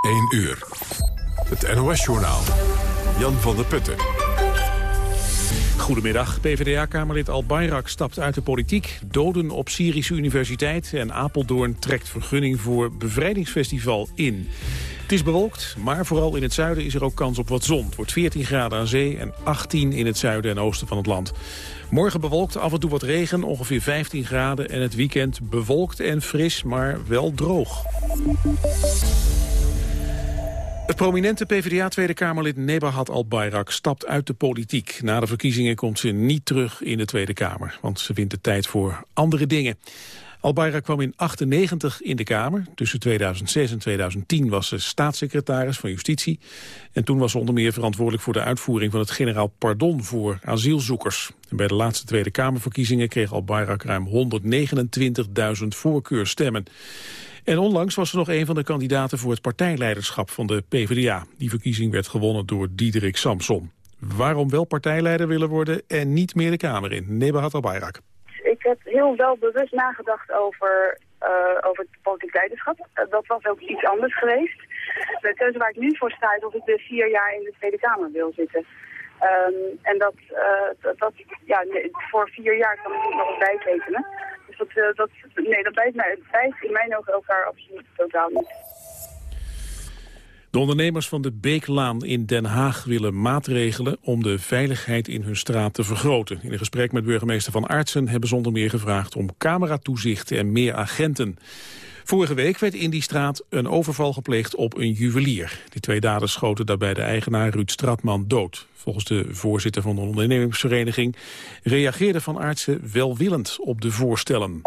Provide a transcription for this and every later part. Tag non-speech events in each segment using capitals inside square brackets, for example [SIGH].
1 uur. Het NOS-journaal. Jan van der Putten. Goedemiddag. PvdA-kamerlid Al Bayrak stapt uit de politiek. Doden op Syrische universiteit en Apeldoorn trekt vergunning voor bevrijdingsfestival in. Het is bewolkt, maar vooral in het zuiden is er ook kans op wat zon. Het wordt 14 graden aan zee en 18 in het zuiden en oosten van het land. Morgen bewolkt, af en toe wat regen, ongeveer 15 graden. En het weekend bewolkt en fris, maar wel droog. Het prominente PvdA-Tweede Kamerlid Nebahat al-Bayrak stapt uit de politiek. Na de verkiezingen komt ze niet terug in de Tweede Kamer, want ze vindt de tijd voor andere dingen. Al-Bayrak kwam in 98 in de Kamer. Tussen 2006 en 2010 was ze staatssecretaris van Justitie. En toen was ze onder meer verantwoordelijk voor de uitvoering van het generaal pardon voor asielzoekers. Bij de laatste Tweede Kamerverkiezingen kreeg Al-Bayrak ruim 129.000 voorkeurstemmen. En onlangs was ze nog een van de kandidaten voor het partijleiderschap van de PvdA. Die verkiezing werd gewonnen door Diederik Samson. Waarom wel partijleider willen worden en niet meer de Kamer in? Nebahat Al-Bayrak. Ik heb heel wel bewust nagedacht over, uh, over het politiek leiderschap. Uh, dat was ook iets anders geweest. De keuze waar ik nu voor sta is of ik de vier jaar in de Tweede Kamer wil zitten. Um, en dat, uh, dat, dat, ja, voor vier jaar kan ik nog bijtekenen. Dat, dat, nee, dat bijt, mij, in mijn ogen elkaar absoluut totaal niet. De ondernemers van de Beeklaan in Den Haag willen maatregelen om de veiligheid in hun straat te vergroten. In een gesprek met burgemeester Van Aartsen hebben ze onder meer gevraagd om cameratoezicht en meer agenten. Vorige week werd in die straat een overval gepleegd op een juwelier. De twee daders schoten daarbij de eigenaar Ruud Stratman dood. Volgens de voorzitter van de ondernemingsvereniging reageerde Van Aartsen welwillend op de voorstellen.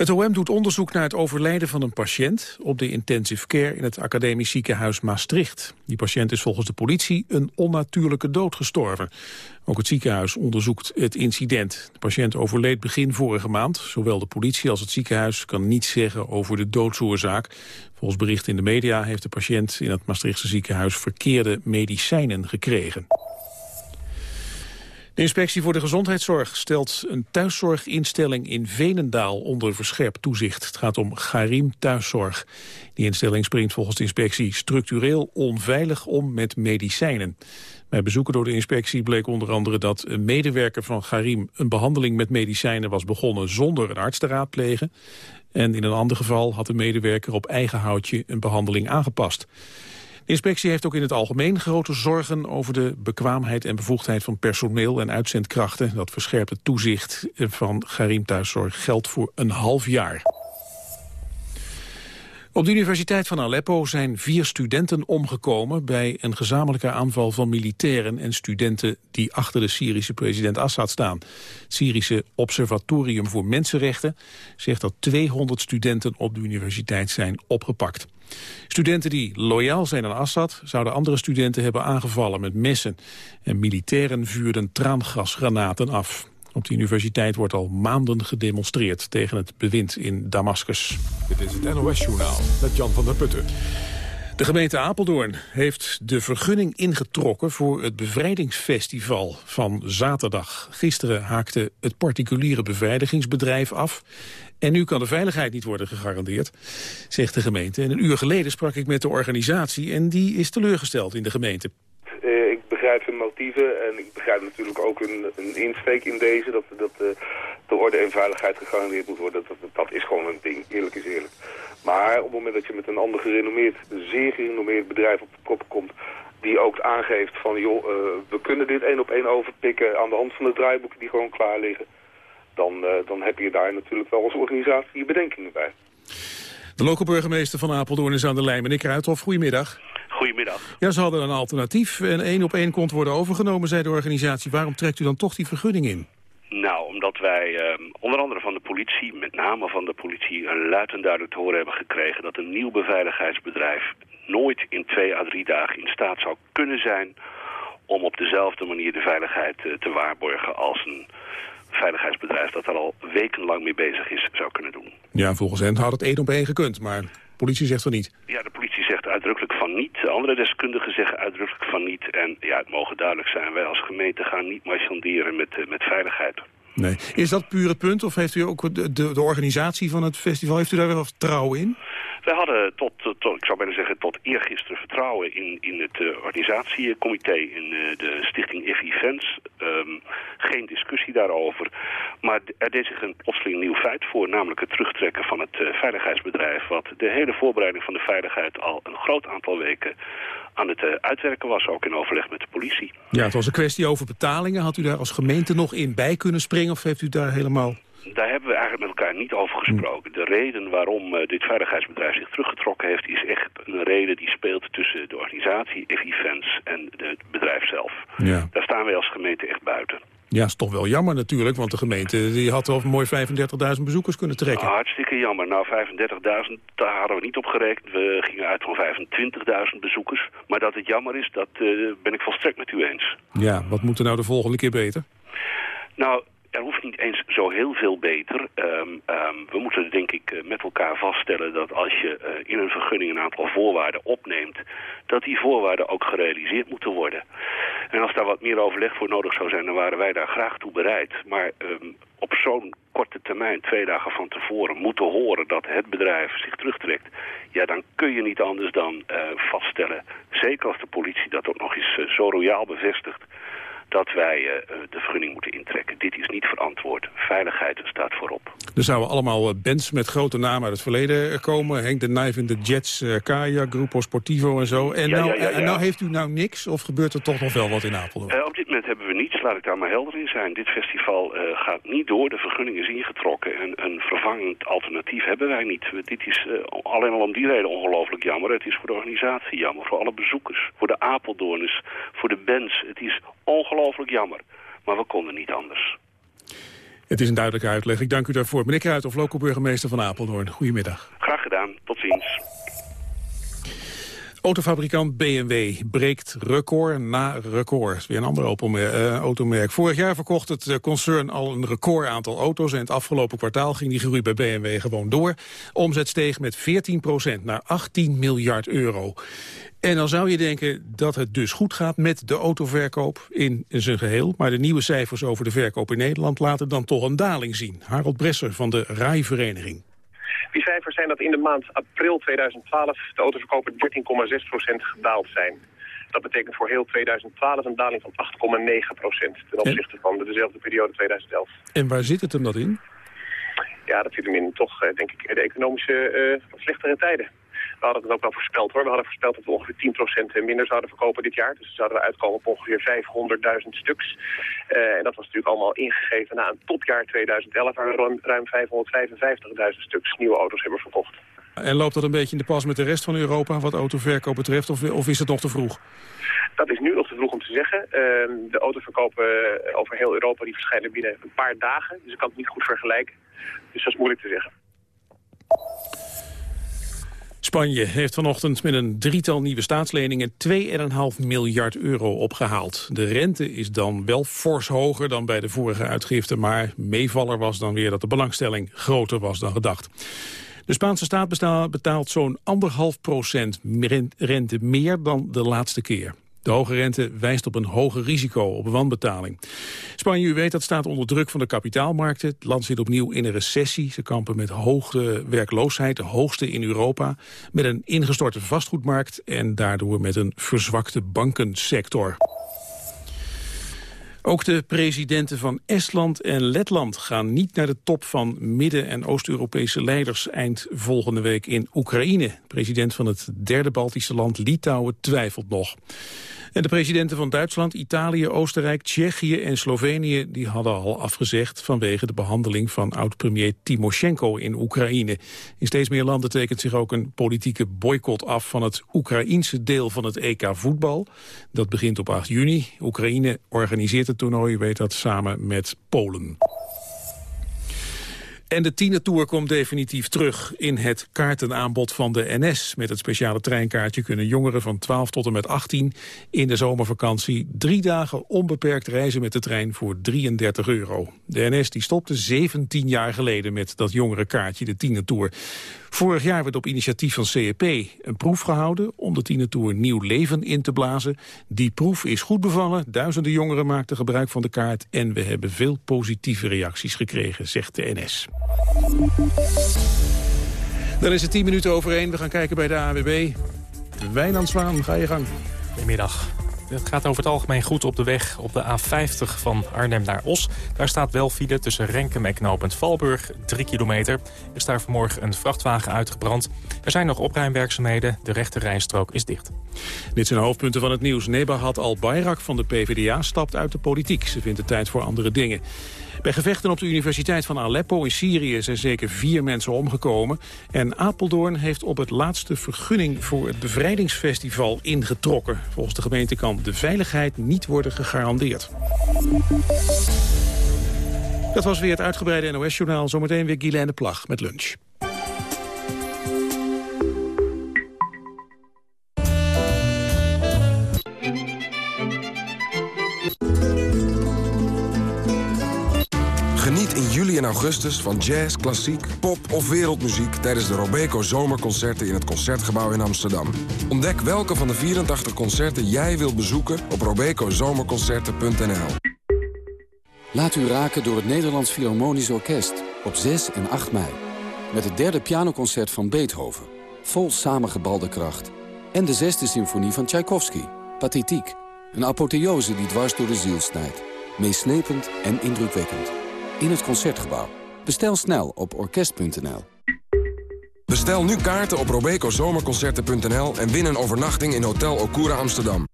Het OM doet onderzoek naar het overlijden van een patiënt op de intensive care in het academisch ziekenhuis Maastricht. Die patiënt is volgens de politie een onnatuurlijke dood gestorven. Ook het ziekenhuis onderzoekt het incident. De patiënt overleed begin vorige maand. Zowel de politie als het ziekenhuis kan niets zeggen over de doodsoorzaak. Volgens berichten in de media heeft de patiënt in het Maastrichtse ziekenhuis verkeerde medicijnen gekregen. Inspectie voor de gezondheidszorg stelt een thuiszorginstelling in Venendaal onder verscherpt toezicht. Het gaat om Garim Thuiszorg. Die instelling springt volgens de inspectie structureel onveilig om met medicijnen. Bij bezoeken door de inspectie bleek onder andere dat een medewerker van Garim een behandeling met medicijnen was begonnen zonder een arts te raadplegen. En in een ander geval had de medewerker op eigen houtje een behandeling aangepast. Inspectie heeft ook in het algemeen grote zorgen over de bekwaamheid en bevoegdheid van personeel en uitzendkrachten. Dat verscherpte toezicht van Garim Thuiszorg geldt voor een half jaar. Op de Universiteit van Aleppo zijn vier studenten omgekomen bij een gezamenlijke aanval van militairen en studenten die achter de Syrische president Assad staan. Het Syrische Observatorium voor Mensenrechten zegt dat 200 studenten op de universiteit zijn opgepakt. Studenten die loyaal zijn aan Assad zouden andere studenten hebben aangevallen met messen. En militairen vuurden traangasgranaten af. Op de universiteit wordt al maanden gedemonstreerd tegen het bewind in Damascus. Dit is het NOS-journaal met Jan van der Putten. De gemeente Apeldoorn heeft de vergunning ingetrokken voor het bevrijdingsfestival van zaterdag. Gisteren haakte het particuliere bevrijdigingsbedrijf af. En nu kan de veiligheid niet worden gegarandeerd, zegt de gemeente. En een uur geleden sprak ik met de organisatie en die is teleurgesteld in de gemeente. Uh, ik begrijp hun motieven en ik begrijp natuurlijk ook een, een insteek in deze... dat, dat uh, de orde en veiligheid gegarandeerd moet worden. Dat, dat, is gewoon een ding, eerlijk is eerlijk. Maar op het moment dat je met een ander gerenommeerd, zeer gerenommeerd bedrijf op de kop komt... die ook aangeeft van, joh, uh, we kunnen dit één op één overpikken aan de hand van de draaiboeken die gewoon klaar liggen dan, uh, dan heb je daar natuurlijk wel als organisatie je bedenkingen bij. De lokale burgemeester van Apeldoorn is aan de lijn. Meneer Kruithof, goedemiddag. Goedemiddag. Ja, ze hadden een alternatief en één op één kon worden overgenomen, zei de organisatie. Waarom trekt u dan toch die vergunning in? Nou, omdat wij uh, onder andere van de politie, met name van de politie, een luid en duidelijk te horen hebben gekregen dat een nieuw beveiligheidsbedrijf nooit in twee à drie dagen in staat zou kunnen zijn om op dezelfde manier de veiligheid uh, te waarborgen als een veiligheidsbedrijf dat er al wekenlang mee bezig is, zou kunnen doen. Ja, volgens hen had het één op één gekund, maar de politie zegt van niet. Ja, de politie zegt uitdrukkelijk van niet. Andere deskundigen zeggen uitdrukkelijk van niet. En ja, het mogen duidelijk zijn, wij als gemeente gaan niet marchanderen met, uh, met veiligheid. Nee. Is dat puur het punt of heeft u ook de, de, de, organisatie van het festival, heeft u daar wel vertrouwen in? Wij hadden tot, tot, ik zou bijna zeggen, tot eergisteren vertrouwen in, in het uh, organisatiecomité, in uh, de stichting If Events. Um, geen discussie daarover. Maar er deed zich een plotseling nieuw feit voor, namelijk het terugtrekken van het veiligheidsbedrijf, wat de hele voorbereiding van de veiligheid al een groot aantal weken aan het uitwerken was, ook in overleg met de politie. Ja, het was een kwestie over betalingen. Had u daar als gemeente nog in bij kunnen springen of heeft u daar helemaal daar hebben we eigenlijk met elkaar niet over gesproken. De reden waarom uh, dit veiligheidsbedrijf zich teruggetrokken heeft... is echt een reden die speelt tussen de organisatie, Events en het bedrijf zelf. Ja. Daar staan wij als gemeente echt buiten. Ja, is toch wel jammer natuurlijk, want de gemeente die had al mooi 35.000 bezoekers kunnen trekken. Ah, hartstikke jammer. Nou, 35.000, daar hadden we niet op gerekend. We gingen uit van 25.000 bezoekers. Maar dat het jammer is, dat uh, ben ik volstrekt met u eens. Ja, wat moet er nou de volgende keer beter? Nou, er hoeft niet eens zo heel veel beter. Um, um, we moeten denk ik eh, met elkaar vaststellen dat als je uh, in een vergunning een aantal voorwaarden opneemt, dat die voorwaarden ook gerealiseerd moeten worden. En als daar wat meer overleg voor nodig zou zijn, dan waren wij daar graag toe bereid. Maar um, op zo'n korte termijn, twee dagen van tevoren, moeten horen dat het bedrijf zich terugtrekt. Ja, dan kun je niet anders dan uh, vaststellen, zeker als de politie dat ook nog eens zo royaal bevestigt, dat wij uh, de vergunning moeten intrekken. Dit is niet verantwoord. Veiligheid staat voorop. Er zouden allemaal eh, bands met grote namen uit het verleden komen. Henk de Nijf in de Jets, Kaya, Grupo Sportivo en zo. En, nou, ja, ja, en nou heeft u nou niks of gebeurt er toch nog wel wat in Apeldoorn? Uh, op dit moment hebben we niets, laat ik daar maar helder in zijn. Dit festival gaat niet door, de vergunning is ingetrokken. En een vervangend alternatief hebben wij niet. Dit is alleen al om die reden ongelooflijk jammer. Het is voor de organisatie jammer, voor alle bezoekers, voor de Apeldoorners, voor de bands. Het is ongelooflijk jammer. Maar we konden niet anders. Het is een duidelijke uitleg. Ik dank u daarvoor. Meneer Kruid, of lokale burgemeester van Apeldoorn. Goedemiddag. Graag gedaan. Tot ziens. Autofabrikant BMW breekt record na record. Weer een ander uh, automerk. Vorig jaar verkocht het eh, concern al een record aantal auto's... en het afgelopen kwartaal ging die groei bij BMW gewoon door. Omzet steeg met 14% naar 18 miljard euro. En dan zou je denken dat het dus goed gaat met de autoverkoop in zijn geheel. Maar de nieuwe cijfers over de verkoop in Nederland laten dan toch een daling zien. Harold Bresser van de RAI-vereniging. Die cijfers zijn dat in de maand april 2012 de autoverkopen 13,6% gedaald zijn. Dat betekent voor heel 2012 een daling van 8,9% ten opzichte van dezelfde periode 2011. En waar zit het hem dat in? Ja, dat zit hem in toch, eh, denk ik, de economische uh, slechtere tijden. We hadden het ook wel voorspeld hoor. We hadden voorspeld dat we ongeveer 10% minder zouden verkopen dit jaar. Dus zouden we uitkomen op ongeveer 500.000 stuks. Uh, en dat was natuurlijk allemaal ingegeven na een topjaar 2011... waar we ruim 555.000 stuks nieuwe auto's hebben verkocht. En loopt dat een beetje in de pas met de rest van Europa wat autoverkoop betreft? Of, of is het nog te vroeg? Dat is nu nog te vroeg om te zeggen. Uh, de autoverkopen over heel Europa die verschijnen binnen een paar dagen. Dus ik kan het niet goed vergelijken. Dus dat is moeilijk te zeggen. Spanje heeft vanochtend met een drietal nieuwe staatsleningen 2,5 miljard euro opgehaald. De rente is dan wel fors hoger dan bij de vorige uitgifte, maar meevaller was dan weer dat de belangstelling groter was dan gedacht. De Spaanse staat betaalt zo'n anderhalf procent rente meer dan de laatste keer. De hoge rente wijst op een hoger risico op wanbetaling. Spanje, u weet, dat staat onder druk van de kapitaalmarkten. Het land zit opnieuw in een recessie. Ze kampen met hoge werkloosheid, de hoogste in Europa. Met een ingestorte vastgoedmarkt en daardoor met een verzwakte bankensector. Ook de presidenten van Estland en Letland gaan niet naar de top van Midden- en Oost-Europese leiders eind volgende week in Oekraïne. President van het derde Baltische land Litouwen twijfelt nog. En de presidenten van Duitsland, Italië, Oostenrijk, Tsjechië en Slovenië... die hadden al afgezegd vanwege de behandeling van oud-premier Timoshenko in Oekraïne. In steeds meer landen tekent zich ook een politieke boycott af... van het Oekraïense deel van het EK voetbal. Dat begint op 8 juni. Oekraïne organiseert het toernooi, weet dat, samen met Polen. En de Tour komt definitief terug in het kaartenaanbod van de NS. Met het speciale treinkaartje kunnen jongeren van 12 tot en met 18 in de zomervakantie drie dagen onbeperkt reizen met de trein voor 33 euro. De NS die stopte 17 jaar geleden met dat jongerenkaartje, de Tour. Vorig jaar werd op initiatief van CEP een proef gehouden om de Tour nieuw leven in te blazen. Die proef is goed bevallen, duizenden jongeren maakten gebruik van de kaart en we hebben veel positieve reacties gekregen, zegt de NS. Dan is het 10 minuten over. We gaan kijken bij de AWB. Wijnand ga je gang. Goedemiddag. Het gaat over het algemeen goed op de weg op de A50 van Arnhem naar Os. Daar staat wel file tussen Renkum en knooppunt Valburg, 3 kilometer. Er is daar vanmorgen een vrachtwagen uitgebrand. Er zijn nog opruimwerkzaamheden, de rechte rijstrook is dicht. Dit zijn de hoofdpunten van het nieuws. Nebahat al-Bayrak van de PvdA stapt uit de politiek. Ze vindt het tijd voor andere dingen. Bij gevechten op de Universiteit van Aleppo in Syrië zijn zeker vier mensen omgekomen. En Apeldoorn heeft op het laatste vergunning voor het bevrijdingsfestival ingetrokken. Volgens de gemeente kan de veiligheid niet worden gegarandeerd. Dat was weer het uitgebreide NOS-journaal. Zometeen weer Guylaine Plag met lunch. Juli en augustus van jazz, klassiek, pop of wereldmuziek... tijdens de Robeco Zomerconcerten in het Concertgebouw in Amsterdam. Ontdek welke van de 84 concerten jij wilt bezoeken op robecozomerconcerten.nl. Laat u raken door het Nederlands Philharmonisch Orkest op 6 en 8 mei. Met het derde pianoconcert van Beethoven. Vol samengebalde kracht. En de zesde symfonie van Tchaikovsky. Pathetiek. Een apotheose die dwars door de ziel snijdt. Meeslepend en indrukwekkend in het Concertgebouw. Bestel snel op orkest.nl. Bestel nu kaarten op robecozomerconcerten.nl en win een overnachting in Hotel Okura Amsterdam.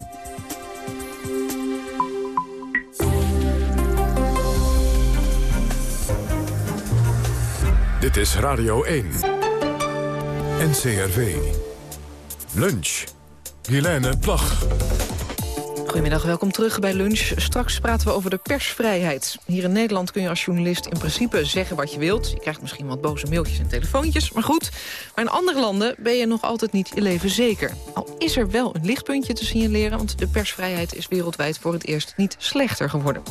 Dit is Radio 1. NCRV. Lunch. Helene Plag. Goedemiddag, welkom terug bij Lunch. Straks praten we over de persvrijheid. Hier in Nederland kun je als journalist in principe zeggen wat je wilt. Je krijgt misschien wat boze mailtjes en telefoontjes, maar goed. Maar in andere landen ben je nog altijd niet je leven zeker. Al is er wel een lichtpuntje te signaleren... want de persvrijheid is wereldwijd voor het eerst niet slechter geworden.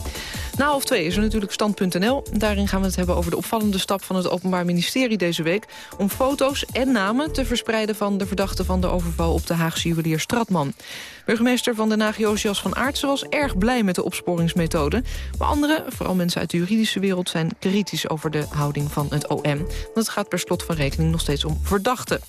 Na half twee is er natuurlijk stand.nl. Daarin gaan we het hebben over de opvallende stap van het Openbaar Ministerie deze week... om foto's en namen te verspreiden van de verdachte van de overval op de Haagse juwelier Stratman. Burgemeester van Den Haag Josias van Aartsen was erg blij met de opsporingsmethode. Maar anderen, vooral mensen uit de juridische wereld... zijn kritisch over de houding van het OM. Het gaat per slot van rekening nog steeds om verdachten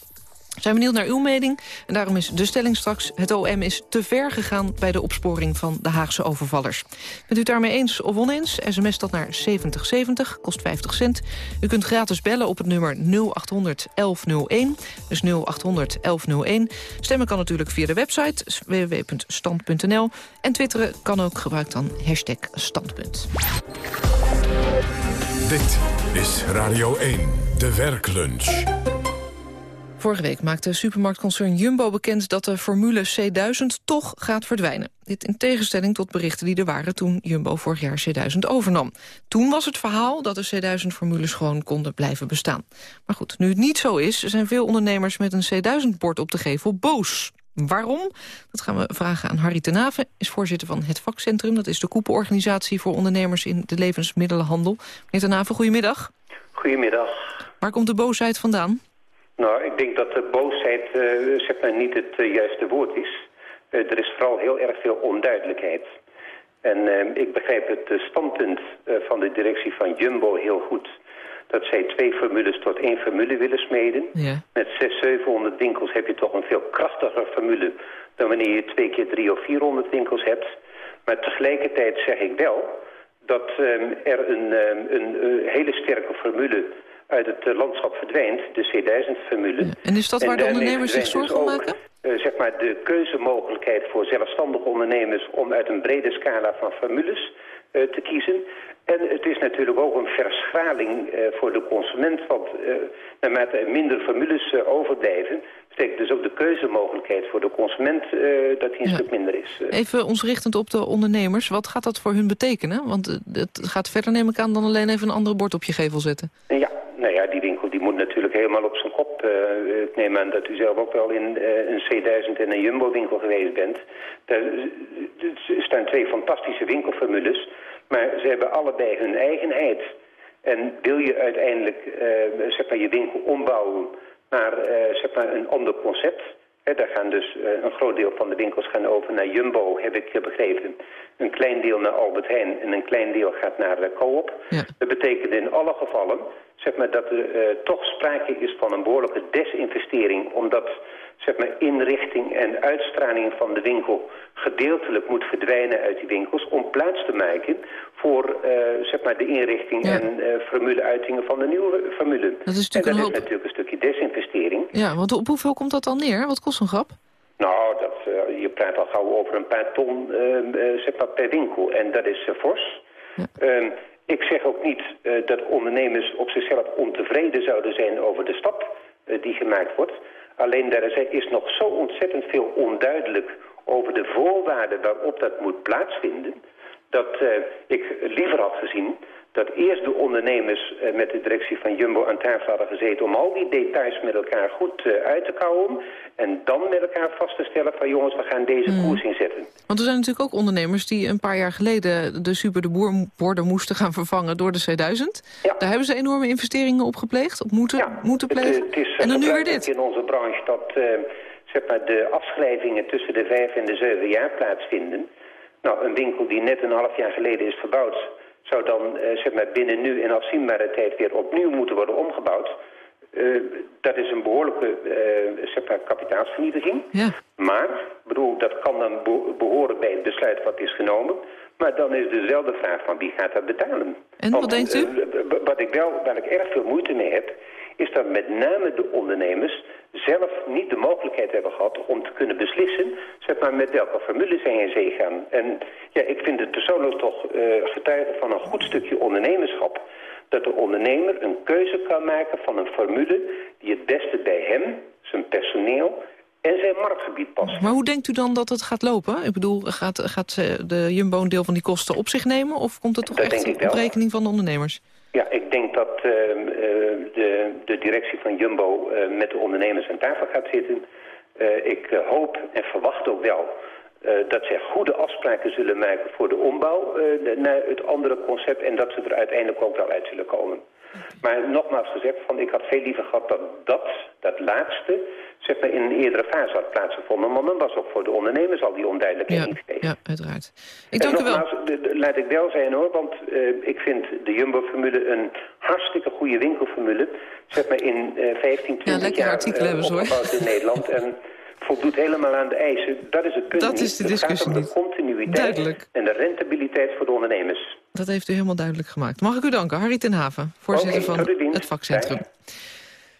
zijn benieuwd naar uw mening. En daarom is de stelling straks... het OM is te ver gegaan bij de opsporing van de Haagse overvallers. Bent u daarmee eens of oneens? SMS dat naar 7070, kost 50 cent. U kunt gratis bellen op het nummer 0800 1101. Dus 0800 1101. Stemmen kan natuurlijk via de website www.stand.nl. En twitteren kan ook. Gebruik dan hashtag standpunt. Dit is Radio 1, de werklunch. Vorige week maakte supermarktconcern Jumbo bekend dat de Formule C1000 toch gaat verdwijnen. Dit in tegenstelling tot berichten die er waren toen Jumbo vorig jaar C1000 overnam. Toen was het verhaal dat de C1000-formules gewoon konden blijven bestaan. Maar goed, nu het niet zo is, zijn veel ondernemers met een C1000-bord op de gevel boos. Waarom? Dat gaan we vragen aan Harry Tenaven, is voorzitter van het vakcentrum. Dat is de koepelorganisatie voor ondernemers in de levensmiddelenhandel. Meneer Tenaven, goedemiddag. Goedemiddag. Waar komt de boosheid vandaan? Nou, ik denk dat de boosheid uh, zeg maar niet het uh, juiste woord is. Uh, er is vooral heel erg veel onduidelijkheid. En ik begrijp het standpunt van de directie van Jumbo heel goed. Dat zij twee formules tot één formule willen smeden. Ja. Met 600, 700 winkels heb je toch een veel krachtiger formule... dan wanneer je twee keer drie of 400 winkels hebt. Maar tegelijkertijd zeg ik wel dat um, er een, um, een hele sterke formule uit het eh, landschap verdwijnt, de C1000-formule. En is dat waar de ondernemers zich zorgen om maken? Uh, zeg maar de keuzemogelijkheid voor zelfstandige ondernemers om uit een brede scala van formules uh, te kiezen. En het is natuurlijk ook een verschraling uh, voor de consument, want naarmate er minder formules overblijven, betekent dus ook de keuzemogelijkheid voor de consument dat die een stuk minder is. Even ons richtend op de ondernemers, wat gaat dat voor hun betekenen? Want het gaat verder neem ik aan dan alleen even een andere bord op je gevel zetten. Ja, die winkel die moet natuurlijk helemaal op zijn kop. Ik neem aan dat u zelf ook wel in uh, een C1000 en een Jumbo-winkel geweest bent. Daar staan twee fantastische winkelformules, maar ze hebben allebei hun eigenheid. En wil je uiteindelijk uh, zeg maar, je winkel ombouwen naar zeg maar, een ander concept... daar gaan dus eh, een groot deel van de winkels gaan over naar Jumbo, heb ik begrepen. Een klein deel naar Albert Heijn en een klein deel gaat naar uh, Coop. Ja. Dat betekent in alle gevallen zeg maar, dat er toch sprake is van een behoorlijke desinvestering... omdat zeg maar, inrichting en uitstraling van de winkel gedeeltelijk moet verdwijnen uit die winkels... om plaats te maken voor zeg maar, de inrichting en formule-uitingen van de nieuwe formule. Dat is en natuurlijk dat een is natuurlijk een stukje desinvestering. Ja, want op hoeveel komt dat dan neer? Wat kost een grap? Nou, dat, uh, je praat al gauw over een paar ton uh, zeg maar per winkel. En dat is fors. Ja. Ehm, ik zeg ook niet dat ondernemers op zichzelf ontevreden zouden zijn over de stap die gemaakt wordt. Alleen daar is nog zo ontzettend veel onduidelijk over de voorwaarden waarop dat moet plaatsvinden... dat ik liever had gezien dat eerst de ondernemers eh, met de directie van Jumbo aan tafel hadden gezeten... om al die details met elkaar goed eh, uit te kouwen... en dan met elkaar vast te stellen van jongens, we gaan deze Mm. koers inzetten. Want er zijn natuurlijk ook ondernemers die een paar jaar geleden... de Super de Boer borden moesten gaan vervangen door de C1000. Daar hebben ze enorme investeringen op gepleegd, op moeten, moeten Het, plegen. eh, het is eh, en dan nu weer dit. in onze branche dat eh, zeg maar de afschrijvingen tussen de vijf en de zeven jaar plaatsvinden. Nou, een winkel die net een half jaar geleden is verbouwd zou dan eh, zeg maar binnen nu in afzienbare tijd weer opnieuw moeten worden omgebouwd. Eh, dat is een behoorlijke eh, zeg maar kapitaalsvernietiging. Ja. Maar, bedoel, dat kan dan be behoren bij het besluit wat is genomen. Maar dan is dus wel de vraag van wie gaat dat betalen. En wat denkt u? wat ik wel, waar ik erg veel moeite mee heb, is dat met name de ondernemers zelf niet de mogelijkheid hebben gehad om te kunnen beslissen zeg maar, met welke formule zij in zee gaan. En ja, ik vind het persoonlijk toch uh, getuige van een goed stukje ondernemerschap dat de ondernemer een keuze kan maken van een formule die het beste bij hem, zijn personeel en zijn marktgebied past. Maar hoe denkt u dan dat het gaat lopen? Ik bedoel, gaat, gaat de Jumbo een deel van die kosten op zich nemen... of komt het toch Dat echt op rekening van de ondernemers? Ja, ik denk dat uh, de, de directie van Jumbo uh, met de ondernemers aan tafel gaat zitten. Uh, ik hoop en verwacht ook wel dat zij goede afspraken zullen maken voor de ombouw naar het andere concept. En dat ze er uiteindelijk ook wel uit zullen komen. Maar nogmaals gezegd, van, ik had veel liever gehad dat dat, dat laatste zeg maar, in een eerdere fase had plaatsgevonden. Want dan was ook voor de ondernemers al die onduidelijkheid Ja, niet geweest. ja uiteraard. Ik En dank u wel. nogmaals, de- de- laat ik wel zijn hoor, want eh, ik vind de Jumbo-formule een hartstikke goede winkelformule. Zeg maar in eh 15, 20 lekkere jaar artikelen eh, hebben ze, hoor. in Nederland. En voldoet helemaal aan de eisen. Dat is het punt Dat niet. is de Het discussie gaat om de continuïteit Duidelijk. en de rentabiliteit voor de ondernemers. Dat heeft u helemaal duidelijk gemaakt. Mag ik u danken, Harry ten Haven, voorzitter van het vakcentrum.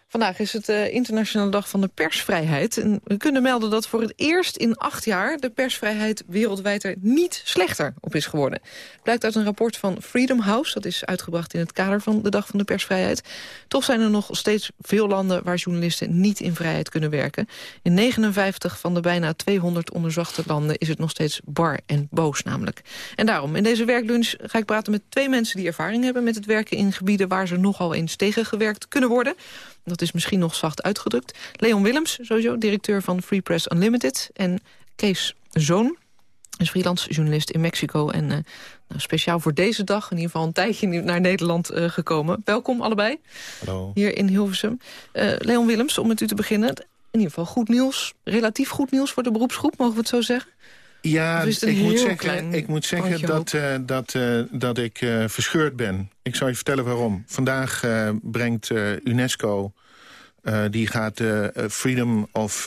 Vandaag is het de Internationale Dag van de Persvrijheid. En we kunnen melden dat voor het eerst in acht jaar... de persvrijheid wereldwijd er niet slechter op is geworden. Blijkt uit een rapport van Freedom House. Dat is uitgebracht in het kader van de Dag van de Persvrijheid. Toch zijn er nog steeds veel landen waar journalisten niet in vrijheid kunnen werken. In 59 van de bijna 200 onderzochte landen is het nog steeds bar en boos namelijk. En daarom, in deze werklunch ga ik praten met twee mensen die ervaring hebben... met het werken in gebieden waar ze nogal eens tegengewerkt kunnen worden. Dat is misschien nog zacht uitgedrukt. Leon Willems, sowieso, directeur van Free Press Unlimited. En Kees Zoon, is freelance journalist in Mexico. En eh, nou, speciaal voor deze dag, in ieder geval een tijdje naar Nederland eh, gekomen. Welkom allebei, Hallo. hier in Hilversum. Eh, Leon Willems, om met u te beginnen. In ieder geval goed nieuws, relatief goed nieuws voor de beroepsgroep, mogen we het zo zeggen? Ja, ik moet zeggen, ik moet zeggen dat, eh, dat, eh, dat ik eh, verscheurd ben. Ik zal je vertellen waarom. Vandaag brengt UNESCO... die gaat de Freedom of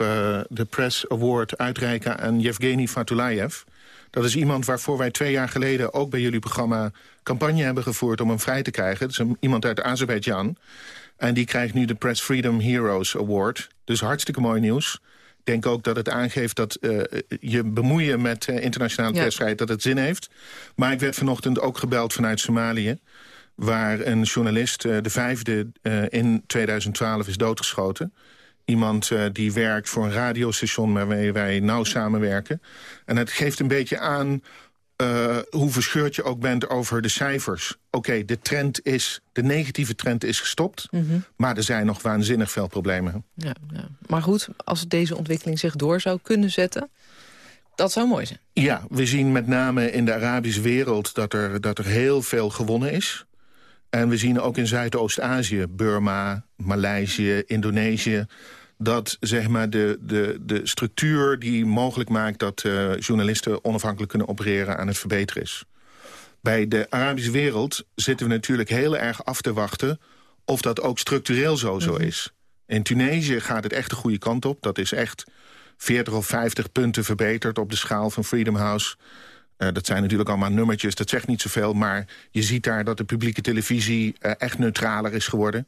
the Press Award uitreiken aan Yevgeny Fatulayev. Dat is iemand waarvoor wij twee jaar geleden ook bij jullie programma... campagne hebben gevoerd om hem vrij te krijgen. Dat is een, iemand uit Azerbeidzjan. En die krijgt nu de Press Freedom Heroes Award. Dus hartstikke mooi nieuws. Ik denk ook dat het aangeeft dat eh, je bemoeien met eh, internationale Ja. persvrijheid... dat het zin heeft. Maar ik werd vanochtend ook gebeld vanuit Somalië... waar een journalist, eh, de vijfde in 2012, is doodgeschoten. Iemand die werkt voor een radiostation waarmee wij nauw samenwerken. En het geeft een beetje aan eh, hoe verscheurd je ook bent over de cijfers. Oké, de trend is, de negatieve trend is gestopt... maar er zijn nog waanzinnig veel problemen. Ja, ja. Maar goed, als deze ontwikkeling zich door zou kunnen zetten... dat zou mooi zijn. Ja, we zien met name in de Arabische wereld dat er, dat er heel veel gewonnen is. En we zien ook in Zuidoost-Azië, Burma, Maleisië, Indonesië... dat zeg maar, de, de, de structuur die mogelijk maakt... dat uh, journalisten onafhankelijk kunnen opereren aan het verbeteren is. Bij de Arabische wereld zitten we natuurlijk heel erg af te wachten... of dat ook structureel zo zo mhm. is. In Tunesië gaat het echt de goede kant op. Dat is echt 40 of 50 punten verbeterd op de schaal van Freedom House. Uh, dat zijn natuurlijk allemaal nummertjes, dat zegt niet zoveel... maar je ziet daar dat de publieke televisie uh, echt neutraler is geworden.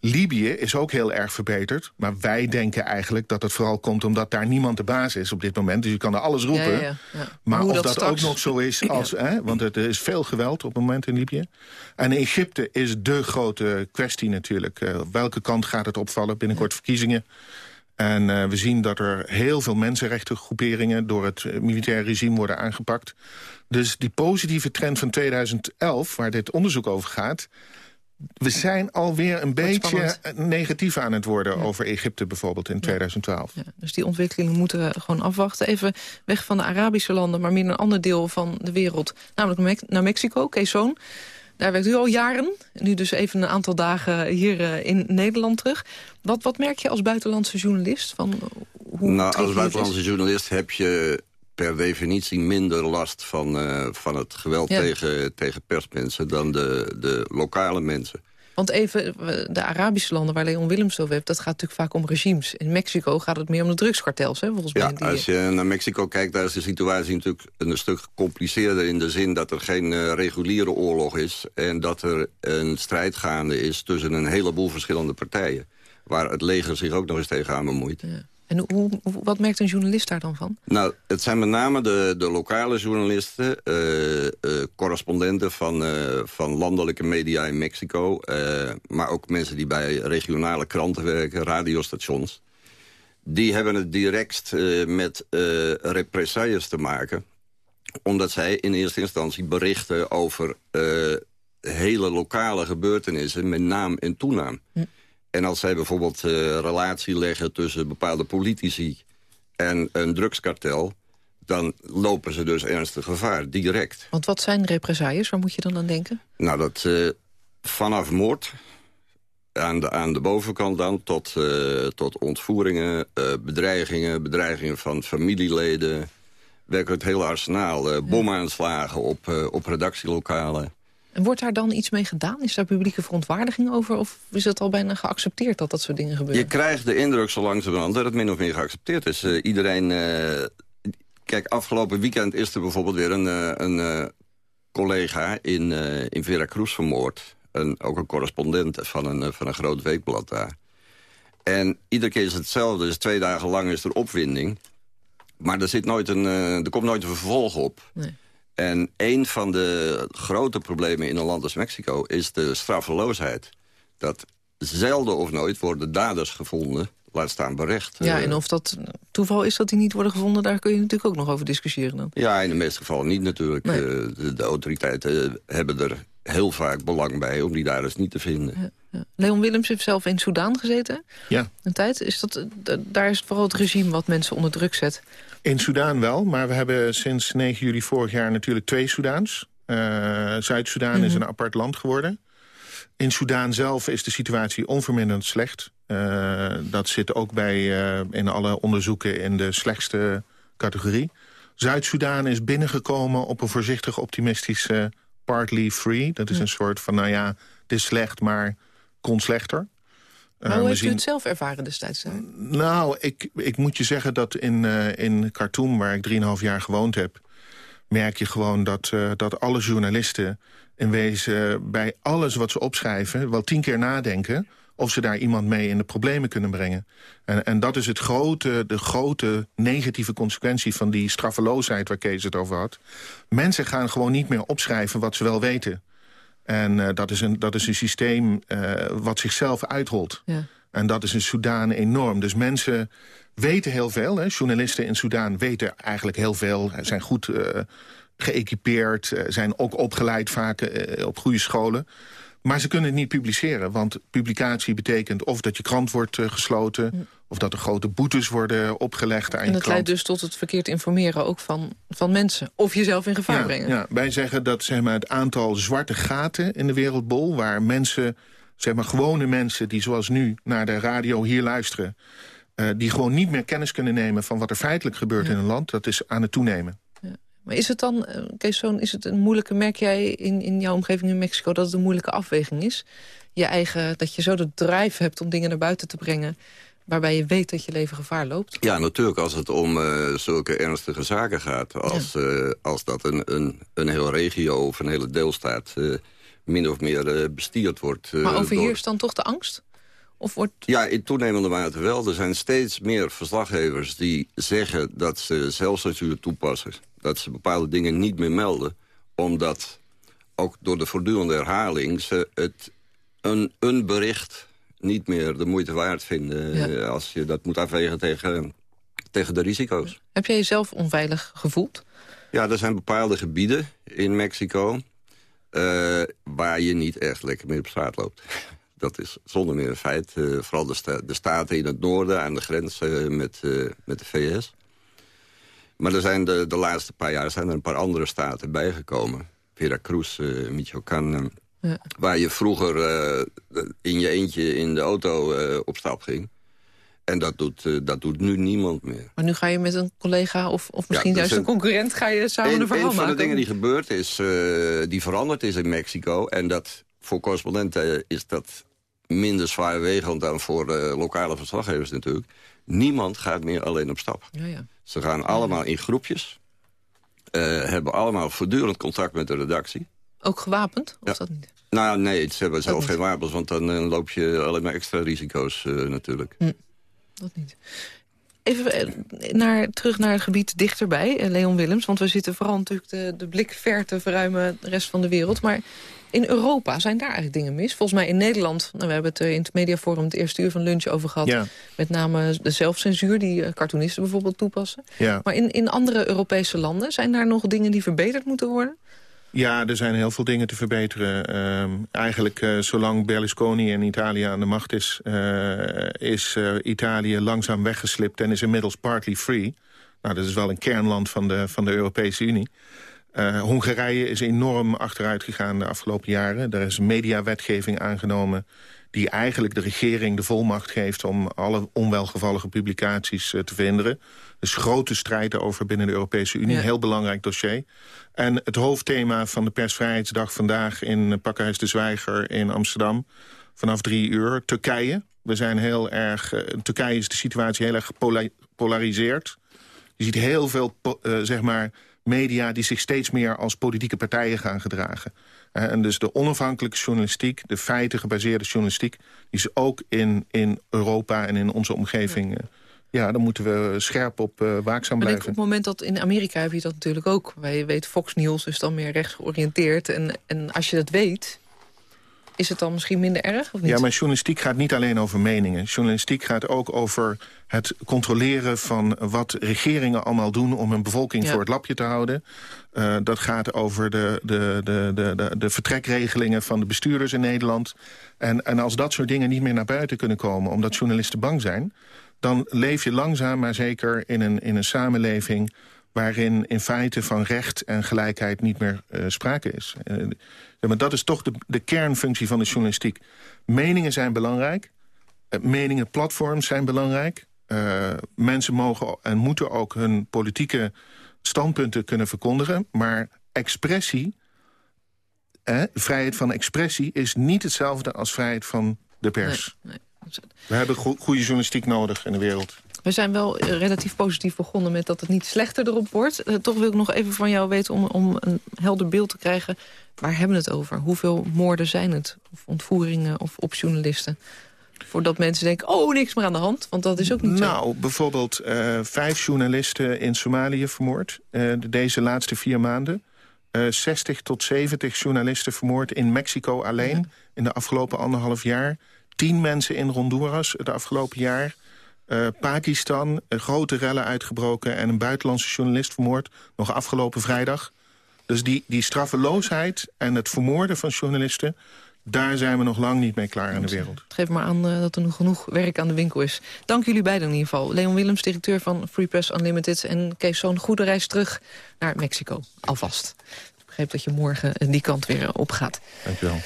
Libië is ook heel erg verbeterd. Maar wij denken eigenlijk dat het vooral komt omdat daar niemand de baas is op dit moment. Dus je kan er alles roepen. Ja, ja, ja. Maar Hoe of dat, ook nog zo is als... Hè, want er is veel geweld op het moment in Libië. En Egypte is de grote kwestie natuurlijk. Uh, welke kant gaat het opvallen? Binnenkort verkiezingen. En uh, we zien dat er heel veel mensenrechtengroeperingen... door het uh, militaire regime worden aangepakt. Dus die positieve trend van 2011, waar dit onderzoek over gaat we zijn alweer een beetje negatief aan het worden... over Egypte bijvoorbeeld in 2012. Ja, dus die ontwikkelingen moeten we gewoon afwachten. Even weg van de Arabische landen, maar meer een ander deel van de wereld. Namelijk naar Mexico, Quezon. Daar werkt u al jaren. Nu dus even een aantal dagen hier uh, in Nederland terug. Wat, wat merk je als buitenlandse journalist? Van hoe nou, als buitenlandse journalist heb je per definitie minder last van, uh, van het geweld tegen, tegen persmensen... dan de, de lokale mensen. Want even, de Arabische landen waar Leon Willems over heeft... dat gaat natuurlijk vaak om regimes. In Mexico gaat het meer om de drugskartels, hè, volgens mij. Ja, als je naar Mexico kijkt, daar is de situatie natuurlijk een stuk gecompliceerder... in de zin dat er geen uh, reguliere oorlog is... en dat er een strijd gaande is tussen een heleboel verschillende partijen. Waar het leger zich ook nog eens tegenaan bemoeit. Ja. En hoe, wat merkt een journalist daar dan van? Nou, het zijn met name de, de lokale journalisten, uh, uh, correspondenten van, uh, van landelijke media in Mexico... maar ook mensen die bij regionale kranten werken, radiostations. Die hebben het directst met represailles te maken. Omdat zij in eerste instantie berichten over hele lokale gebeurtenissen met naam en toenaam. Hm. En als zij bijvoorbeeld uh, relatie leggen tussen bepaalde politici en een drugskartel... dan lopen ze dus ernstig gevaar, direct. Want wat zijn represailles? Waar moet je dan aan denken? Nou, dat uh, vanaf moord aan de, aan de bovenkant dan... tot, uh, tot ontvoeringen, bedreigingen, bedreigingen van familieleden... werkelijk het hele arsenaal. bomaanslagen op, op redactielokalen. En wordt daar dan iets mee gedaan? Is daar publieke verontwaardiging over? Of is het al bijna geaccepteerd dat dat soort dingen gebeuren? Je krijgt de indruk zo langzamerhand dat het min of meer geaccepteerd is. Uh, iedereen... Uh, kijk, afgelopen weekend is er bijvoorbeeld weer een, uh, een collega in, in Veracruz vermoord. Een, ook een correspondent van een, van een groot weekblad daar. En iedere keer is hetzelfde. Dus twee dagen lang is er opwinding. Maar er, zit nooit een, er komt nooit een vervolg op. Nee. En een van de grote problemen in een land als Mexico is de straffeloosheid. Dat zelden of nooit worden daders gevonden, laat staan berecht. Ja, en of dat toeval is dat die niet worden gevonden... daar kun je natuurlijk ook nog over discussiëren dan. Ja, in de meeste gevallen niet natuurlijk. Eh, de, de, autoriteiten hebben er heel vaak belang bij om die daders niet te vinden. Ja, ja. Leon Willems heeft zelf in Soedan gezeten. Ja. Een tijd. Is dat, daar is het vooral het regime wat mensen onder druk zet. In Soedan wel, maar we hebben sinds 9 juli vorig jaar natuurlijk twee Soedans. Uh, Zuid-Soedan is mhm. een apart land geworden. In Soedan zelf is de situatie onverminderd slecht. Uh, dat zit ook bij uh, in alle onderzoeken in de slechtste categorie. Zuid-Soedan is binnengekomen op een voorzichtig optimistische partly free. Dat is een soort van, nou ja, het is slecht, maar kon slechter. Maar hoe heeft u het zelf ervaren destijds? Nou, ik, ik moet je zeggen dat in, uh, in Khartoum, waar ik 3,5 jaar gewoond heb... merk je gewoon dat, uh, dat alle journalisten in wezen bij alles wat ze opschrijven... wel tien keer nadenken of ze daar iemand mee in de problemen kunnen brengen. En, en dat is het grote, de grote negatieve consequentie van die straffeloosheid... waar Kees het over had. Mensen gaan gewoon niet meer opschrijven wat ze wel weten. En uh, dat, is een, dat is een systeem uh, wat zichzelf uitrolt. Ja. En dat is in Soedan enorm. Dus mensen weten heel veel. Hè. Journalisten in Soedan weten eigenlijk heel veel. Zijn goed uh, geëquipeerd. zijn ook opgeleid vaak op goede scholen. Maar ze kunnen het niet publiceren, want publicatie betekent... of dat je krant wordt gesloten, hm. Of dat er grote boetes worden opgelegd aan je En dat leidt dus tot het verkeerd informeren ook van, van mensen. Of jezelf in gevaar brengen. Ja, wij zeggen dat zeg maar, het aantal zwarte gaten in de wereldbol... waar mensen, zeg maar gewone mensen die zoals nu naar de radio hier luisteren... eh, die gewoon niet meer kennis kunnen nemen van wat er feitelijk gebeurt in een land. Dat is aan het toenemen. Maar is het dan, uh, Kees Zoon, is het een moeilijke... merk jij in, in jouw omgeving in Mexico dat het een moeilijke afweging is? Je eigen, dat je zo de drive hebt om dingen naar buiten te brengen waarbij je weet dat je leven gevaar loopt? Ja, natuurlijk als het om uh, zulke ernstige zaken gaat. Als, ja. uh, als dat een, een, een hele regio of een hele deelstaat uh, min of meer bestierd wordt. maar overheerst door... dan toch de angst? Of wordt... Ja, in toenemende mate wel. Er zijn steeds meer verslaggevers die zeggen dat ze zelfcensuur toepassen. Dat ze bepaalde dingen niet meer melden. Omdat ook door de voortdurende herhaling ze het een, een bericht niet meer de moeite waard vinden... Ja. als je dat moet afwegen tegen, tegen de risico's. Heb jij jezelf onveilig gevoeld? Ja, er zijn bepaalde gebieden in Mexico... Uh, waar je niet echt lekker mee op straat loopt. [LAUGHS] Dat is zonder meer een feit. Uh, vooral de, sta de, staten in het noorden aan de grens uh, met, met de VS. Maar er zijn de, de laatste paar jaar zijn er een paar andere staten bijgekomen. Veracruz, Michoacán... Ja. Waar je vroeger uh, in je eentje in de auto uh, op stap ging. En dat doet, uh, dat doet nu niemand meer. Maar nu ga je met een collega of, of misschien ja, juist een, een concurrent... ga je samen een, een verhaal maken. Een van de dingen die gebeurd is, die veranderd is in Mexico... en dat voor correspondenten is dat minder zwaarwegend dan voor lokale verslaggevers natuurlijk. Niemand gaat meer alleen op stap. Ja, ja. Ze gaan allemaal in groepjes. hebben allemaal voortdurend contact met de redactie. Ook gewapend? Of dat niet? Nou, nee, ze hebben zelf geen wapens, want dan uh, loop je alleen maar extra risico's uh, natuurlijk. Hm, dat niet. Even naar, terug naar het gebied dichterbij, Leon Willems. Want we zitten vooral natuurlijk de, de blik ver te verruimen de rest van de wereld. Maar in Europa zijn daar eigenlijk dingen mis. Volgens mij in Nederland, nou, we hebben het in het mediaforum het eerste uur van lunch over gehad. Ja. Met name de zelfcensuur die cartoonisten bijvoorbeeld toepassen. Ja. Maar in, in andere Europese landen zijn daar nog dingen die verbeterd moeten worden? Ja, er zijn heel veel dingen te verbeteren. Uh, eigenlijk, uh, zolang Berlusconi in Italië aan de macht is... Uh, is uh, Italië langzaam weggeslipt en is inmiddels partly free. Nou, dat is wel een kernland van de, van de Europese Unie. Hongarije is enorm achteruit gegaan de afgelopen jaren. Er is mediawetgeving aangenomen die eigenlijk de regering de volmacht geeft... om alle onwelgevallige publicaties te verhinderen. Dus grote strijd daarover binnen de Europese Unie. Ja. Heel belangrijk dossier. En het hoofdthema van de persvrijheidsdag vandaag in Pakhuis de Zwijger in Amsterdam. Vanaf drie uur. Turkije. We zijn heel erg... Uh, in Turkije is de situatie heel erg gepolariseerd. Je ziet heel veel uh, zeg maar, media die zich steeds meer als politieke partijen gaan gedragen. En dus de onafhankelijke journalistiek, de feiten gebaseerde journalistiek... die is ook in, in Europa en in onze omgeving... Ja ja, dan moeten we scherp op uh, waakzaam maar blijven. Op het moment dat in Amerika heb je dat natuurlijk ook. Wij weten Fox News is dan meer rechts georiënteerd. En, en als je dat weet, is het dan misschien minder erg? Of niet? Ja, maar journalistiek gaat niet alleen over meningen. Journalistiek gaat ook over het controleren van wat regeringen allemaal doen... om hun bevolking Ja. voor het lapje te houden. Uh, dat gaat over de, de, de, de, de, de vertrekregelingen van de bestuurders in Nederland. En, en als dat soort dingen niet meer naar buiten kunnen komen... omdat journalisten bang zijn dan leef je langzaam maar zeker in een, in een samenleving... waarin in feite van recht en gelijkheid niet meer uh, sprake is. Uh, maar dat is toch de, de kernfunctie van de journalistiek. Meningen zijn belangrijk. Uh, meningen, platforms zijn belangrijk. mensen mogen en moeten ook hun politieke standpunten kunnen verkondigen. Maar expressie, vrijheid van expressie... is niet hetzelfde als vrijheid van de pers. Nee. We hebben go goede journalistiek nodig in de wereld. We zijn wel uh, relatief positief begonnen met dat het niet slechter erop wordt. Uh, toch wil ik nog even van jou weten om, om een helder beeld te krijgen. Waar hebben we het over? Hoeveel moorden zijn het? Of ontvoeringen of op journalisten? Voordat mensen denken, oh, niks meer aan de hand. Want dat is ook niet nou, zo. Nou, bijvoorbeeld uh, vijf journalisten in Somalië vermoord. deze laatste vier maanden. 60 tot 70 journalisten vermoord in Mexico alleen. Ja. In de afgelopen anderhalf jaar. Tien mensen in Honduras het afgelopen jaar. Uh, Pakistan, grote rellen uitgebroken... en een buitenlandse journalist vermoord, nog afgelopen vrijdag. Dus die, die straffeloosheid en het vermoorden van journalisten... daar zijn we nog lang niet mee klaar in de wereld. Het geeft maar aan uh, dat er nog genoeg werk aan de winkel is. Dank jullie beiden in ieder geval. Leon Willems, directeur van Free Press Unlimited... en Kees Zoon, goede reis terug naar Mexico, alvast. Ik begreep dat je morgen die kant weer opgaat. Dank je wel.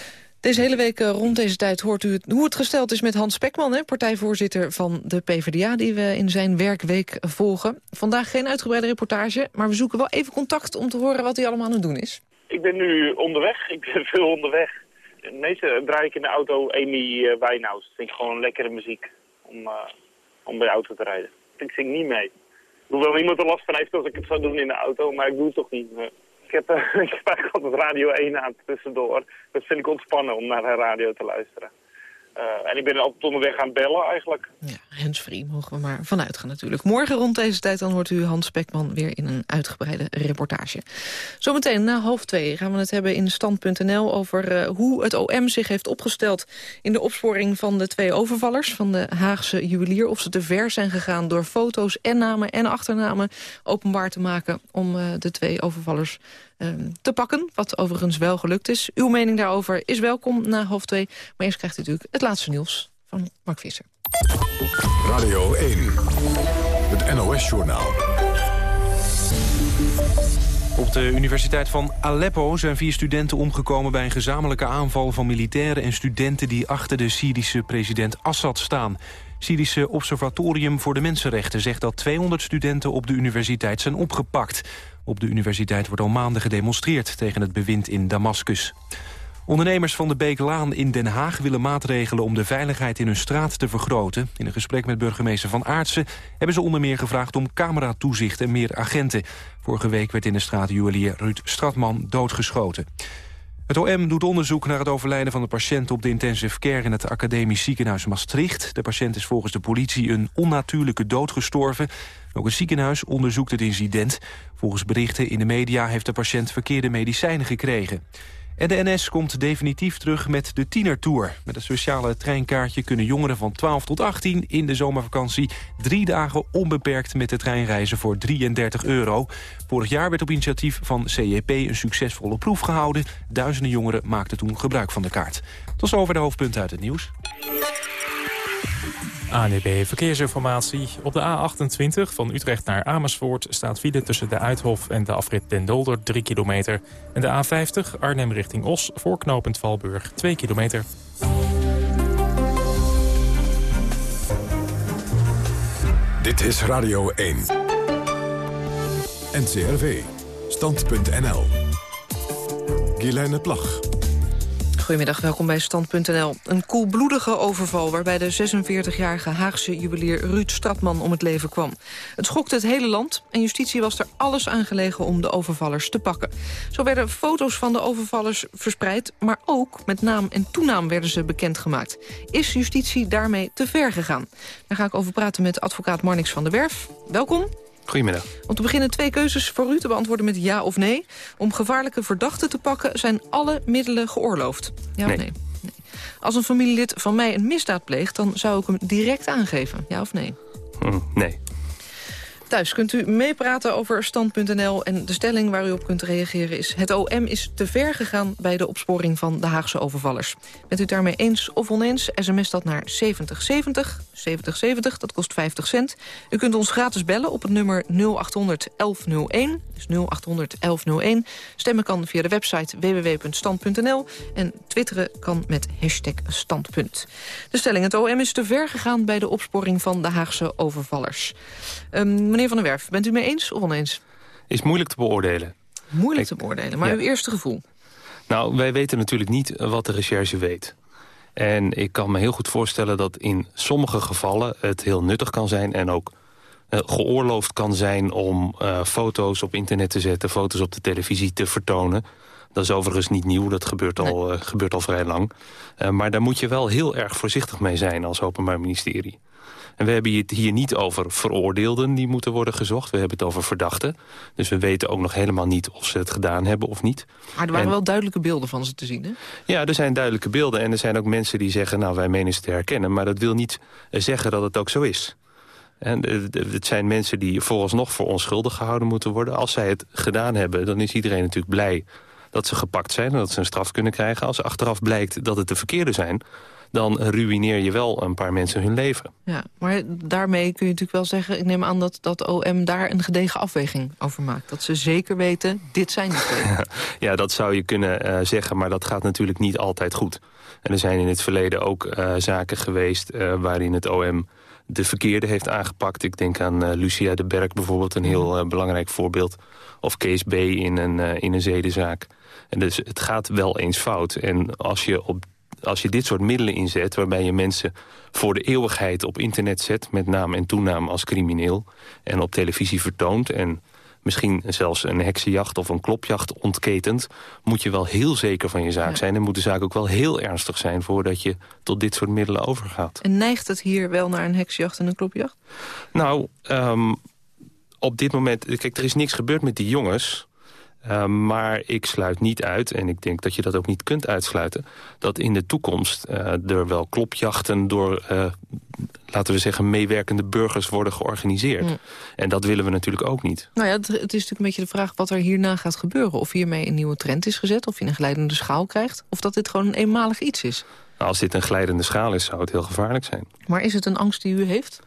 Deze hele week eh, rond deze tijd hoort u hoe het gesteld is met Hans Spekman... Hè, partijvoorzitter van de PvdA, die we in zijn werkweek volgen. Vandaag geen uitgebreide reportage, maar we zoeken wel even contact... om te horen wat hij allemaal aan het doen is. Ik ben nu onderweg. [LAUGHS] Ik ben veel onderweg. Meestal draai ik in de auto Amy uh, Wijnhaus. Dat vind gewoon lekkere muziek om, uh, om bij de auto te rijden. Ik zing niet mee. Hoewel niemand er last van heeft als ik het zou doen in de auto, maar ik doe het toch niet. Ik heb, [LAUGHS] ik eigenlijk altijd Radio 1 aan tussendoor. Dat vind ik ontspannen om naar de radio te luisteren. Uh, en ik ben altijd onderweg aan bellen eigenlijk. Ja, handsfree mogen we maar vanuit gaan natuurlijk. Morgen rond deze tijd dan hoort u Hans Spekman weer in een uitgebreide reportage. Zometeen na half twee gaan we het hebben in Stand.nl over uh, hoe het OM zich heeft opgesteld in de opsporing van de twee overvallers van de Haagse juwelier. Of ze te ver zijn gegaan door foto's en namen en achternamen openbaar te maken om uh, de twee overvallers um, te pakken. Wat overigens wel gelukt is. Uw mening daarover is welkom na half twee. Maar eerst krijgt u natuurlijk het laatste nieuws van Mark Visser. Radio 1, het NOS-journaal. Op de Universiteit van Aleppo zijn vier studenten omgekomen... bij een gezamenlijke aanval van militairen en studenten... die achter de Syrische president Assad staan. Syrische Observatorium voor de Mensenrechten zegt dat 200 studenten op de universiteit zijn opgepakt. Op de universiteit wordt al maanden gedemonstreerd tegen het bewind in Damascus. Ondernemers van de Beeklaan in Den Haag willen maatregelen om de veiligheid in hun straat te vergroten. In een gesprek met burgemeester Van Aartsen hebben ze onder meer gevraagd om cameratoezicht en meer agenten. Vorige week werd in de straat juwelier Ruud Stratman doodgeschoten. Het OM doet onderzoek naar het overlijden van de patiënt op de intensive care in het academisch ziekenhuis Maastricht. De patiënt is volgens de politie een onnatuurlijke dood gestorven. Ook het ziekenhuis onderzoekt het incident. Volgens berichten in de media heeft de patiënt verkeerde medicijnen gekregen. En de NS komt definitief terug met de Tienertour. Met een speciale treinkaartje kunnen jongeren van 12 tot 18 in de zomervakantie drie dagen onbeperkt met de trein reizen voor 33 euro. Vorig jaar werd op initiatief van CEP een succesvolle proef gehouden. Duizenden jongeren maakten toen gebruik van de kaart. Tot zover de hoofdpunten uit het nieuws. ANEB Verkeersinformatie. Op de A28 van Utrecht naar Amersfoort staat file tussen de Uithof en de afrit Den Dolder 3 kilometer. En de A50 Arnhem richting Os voor knooppunt Valburg 2 kilometer. Dit is Radio 1. NCRV. Stand.nl. Guilaine Plag. Goedemiddag, welkom bij Stand.nl. Een koelbloedige overval waarbij de 46-jarige Haagse juwelier Ruud Stratman om het leven kwam. Het schokte het hele land en justitie was er alles aan gelegen om de overvallers te pakken. Zo werden foto's van de overvallers verspreid, maar ook met naam en toenaam werden ze bekendgemaakt. Is justitie daarmee te ver gegaan? Daar ga ik over praten met advocaat Marnix van der Werf. Welkom. Goedemiddag. Om te beginnen twee keuzes voor u te beantwoorden met ja of nee. Om gevaarlijke verdachten te pakken zijn alle middelen geoorloofd. Ja nee. of nee? nee? Als een familielid van mij een misdaad pleegt... dan zou ik hem direct aangeven. Ja of nee? Hm, nee. Thuis kunt u meepraten over stand.nl en de stelling waar u op kunt reageren is... het OM is te ver gegaan bij de opsporing van de Haagse overvallers. Bent u daarmee eens of oneens, sms dat naar 7070, 7070, dat kost 50 cent. U kunt ons gratis bellen op het nummer 0800 1101, dus 0800 1101. Stemmen kan via de website www.stand.nl en twitteren kan met hashtag standpunt. De stelling, het OM is te ver gegaan bij de opsporing van de Haagse overvallers. Um, Meneer Van der Werf, bent u mee eens of oneens? Is moeilijk te beoordelen. Moeilijk te beoordelen, maar ja. uw eerste gevoel? Nou, wij weten natuurlijk niet wat de recherche weet. En ik kan me heel goed voorstellen dat in sommige gevallen het heel nuttig kan zijn... en ook uh, geoorloofd kan zijn om uh, foto's op internet te zetten... foto's op de televisie te vertonen. Dat is overigens niet nieuw, dat gebeurt al, nee. uh, gebeurt al vrij lang. Maar daar moet je wel heel erg voorzichtig mee zijn als openbaar ministerie. En we hebben het hier niet over veroordeelden die moeten worden gezocht. We hebben het over verdachten. Dus we weten ook nog helemaal niet of ze het gedaan hebben of niet. Maar er waren en, wel duidelijke beelden van ze te zien, hè? Ja, er zijn duidelijke beelden. En er zijn ook mensen die zeggen, nou, wij menen ze te herkennen. Maar dat wil niet zeggen dat het ook zo is. En het zijn mensen die vooralsnog voor onschuldig gehouden moeten worden. Als zij het gedaan hebben, dan is iedereen natuurlijk blij dat ze gepakt zijn... en dat ze een straf kunnen krijgen. Als achteraf blijkt dat het de verkeerde zijn dan ruïneer je wel een paar mensen hun leven. Ja, maar daarmee kun je natuurlijk wel zeggen... ik neem aan dat, dat OM daar een gedegen afweging over maakt. Dat ze zeker weten, dit zijn de twee. [LAUGHS] ja, dat zou je kunnen uh, zeggen, maar dat gaat natuurlijk niet altijd goed. En er zijn in het verleden ook uh, zaken geweest... Uh, waarin het OM de verkeerde heeft aangepakt. Ik denk aan Lucia de Berg bijvoorbeeld, een heel belangrijk voorbeeld. Of Kees B. in een, in een zedenzaak. En dus het gaat wel eens fout. En als je op als je dit soort middelen inzet... waarbij je mensen voor de eeuwigheid op internet zet... met naam en toenaam als crimineel... en op televisie vertoont... en misschien zelfs een heksenjacht of een klopjacht ontketent... moet je wel heel zeker van je zaak zijn... en moet de zaak ook wel heel ernstig zijn... voordat je tot dit soort middelen overgaat. En neigt het hier wel naar een heksenjacht en een klopjacht? Nou, um, op dit moment... Kijk, er is niks gebeurd met die jongens... Uh, maar ik sluit niet uit, en ik denk dat je dat ook niet kunt uitsluiten... dat in de toekomst uh, er wel klopjachten door, uh, laten we zeggen... meewerkende burgers worden georganiseerd. Mm. En dat willen we natuurlijk ook niet. Nou ja, het, het, is natuurlijk een beetje de vraag wat er hierna gaat gebeuren. Of hiermee een nieuwe trend is gezet, of je een glijdende schaal krijgt... of dat dit gewoon een eenmalig iets is. Nou, als dit een glijdende schaal is, zou het heel gevaarlijk zijn. Maar is het een angst die u heeft?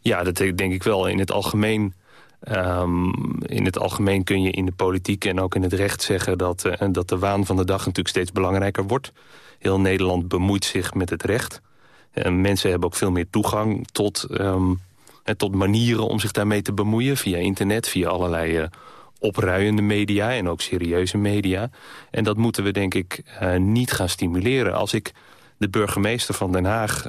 Ja, dat denk ik wel. In het algemeen Um, in het algemeen kun je in de politiek en ook in het recht zeggen... Dat, uh, dat de waan van de dag natuurlijk steeds belangrijker wordt. Heel Nederland bemoeit zich met het recht. En mensen hebben ook veel meer toegang tot, um, tot manieren om zich daarmee te bemoeien... via internet, via allerlei uh, opruiende media en ook serieuze media. En dat moeten we denk ik uh, niet gaan stimuleren. Als ik de burgemeester van Den Haag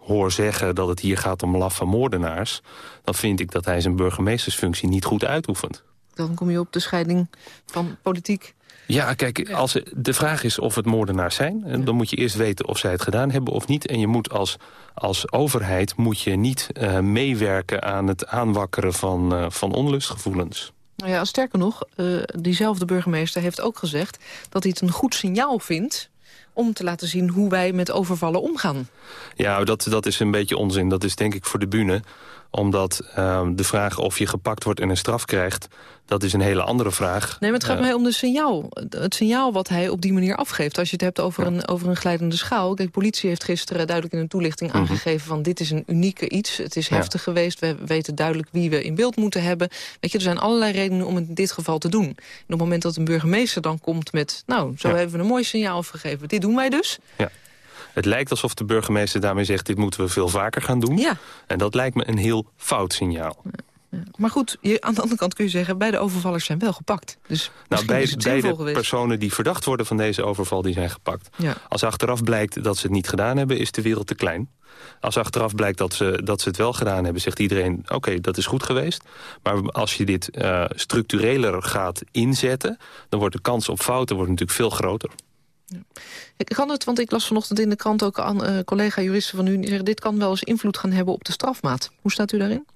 hoor zeggen dat het hier gaat om laffe moordenaars... dan vind ik dat hij zijn burgemeestersfunctie niet goed uitoefent. Dan kom je op de scheiding van politiek... Ja, kijk, als, de vraag is of het moordenaars zijn. En dan moet je eerst weten of zij het gedaan hebben of niet. En je moet als, als overheid moet je niet uh, meewerken aan het aanwakkeren van, uh, van onlustgevoelens. Nou ja, sterker nog, uh, diezelfde burgemeester heeft ook gezegd... dat hij het een goed signaal vindt om te laten zien hoe wij met overvallen omgaan. Ja, dat, dat is een beetje onzin. Dat is denk ik voor de bühne omdat uh, de vraag of je gepakt wordt en een straf krijgt... dat is een hele andere vraag. Nee, maar het gaat uh, mij om de signaal. Het signaal wat hij op die manier afgeeft. Als je het hebt over, ja. een, over een glijdende schaal. Kijk, politie heeft gisteren duidelijk in een toelichting mm -hmm. aangegeven... van dit is een unieke iets. Het is heftig geweest. We weten duidelijk wie we in beeld moeten hebben. Weet je, er zijn allerlei redenen om het in dit geval te doen. En op het moment dat een burgemeester dan komt met... nou, zo ja. hebben we een mooi signaal afgegeven. Dit doen wij dus. Ja. Het lijkt alsof de burgemeester daarmee zegt... dit moeten we veel vaker gaan doen. Ja. En dat lijkt me een heel fout signaal. Ja. Maar goed, je, aan de andere kant kun je zeggen... beide overvallers zijn wel gepakt. Dus nou, beide, personen die verdacht worden van deze overval... die zijn gepakt. Ja. Als achteraf blijkt dat ze het niet gedaan hebben... is de wereld te klein. Als achteraf blijkt dat ze, dat ze het wel gedaan hebben... zegt iedereen, oké, okay, dat is goed geweest. Maar als je dit uh, structureler gaat inzetten... dan wordt de kans op fouten wordt natuurlijk veel groter. Ja. Kan het, want ik las vanochtend in de krant ook aan uh, collega-juristen van u... die zeggen, dit kan wel eens invloed gaan hebben op de strafmaat. Hoe staat u daarin?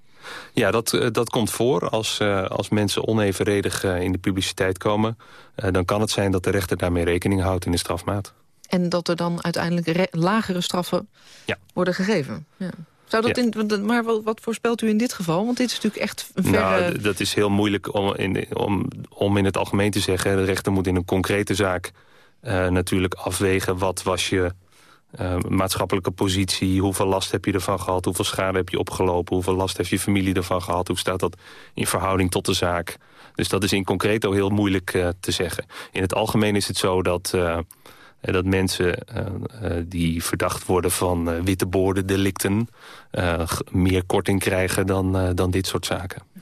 Ja, dat, uh, dat komt voor. Als, uh, als mensen onevenredig in de publiciteit komen... dan kan het zijn dat de rechter daarmee rekening houdt in de strafmaat. En dat er dan uiteindelijk lagere straffen ja. worden gegeven? Ja. Zou dat ja. in, maar wat, wat voorspelt u in dit geval? Want dit is natuurlijk echt een verre... Nou, dat is heel moeilijk om in, om, om in het algemeen te zeggen. De rechter moet in een concrete zaak uh, natuurlijk afwegen wat was je uh, maatschappelijke positie, hoeveel last heb je ervan gehad, hoeveel schade heb je opgelopen, hoeveel last heeft je familie ervan gehad, hoe staat dat in verhouding tot de zaak. Dus dat is in concreto heel moeilijk uh, te zeggen. In het algemeen is het zo dat, dat mensen die verdacht worden van witte boordendelicten meer korting krijgen dan, dan dit soort zaken.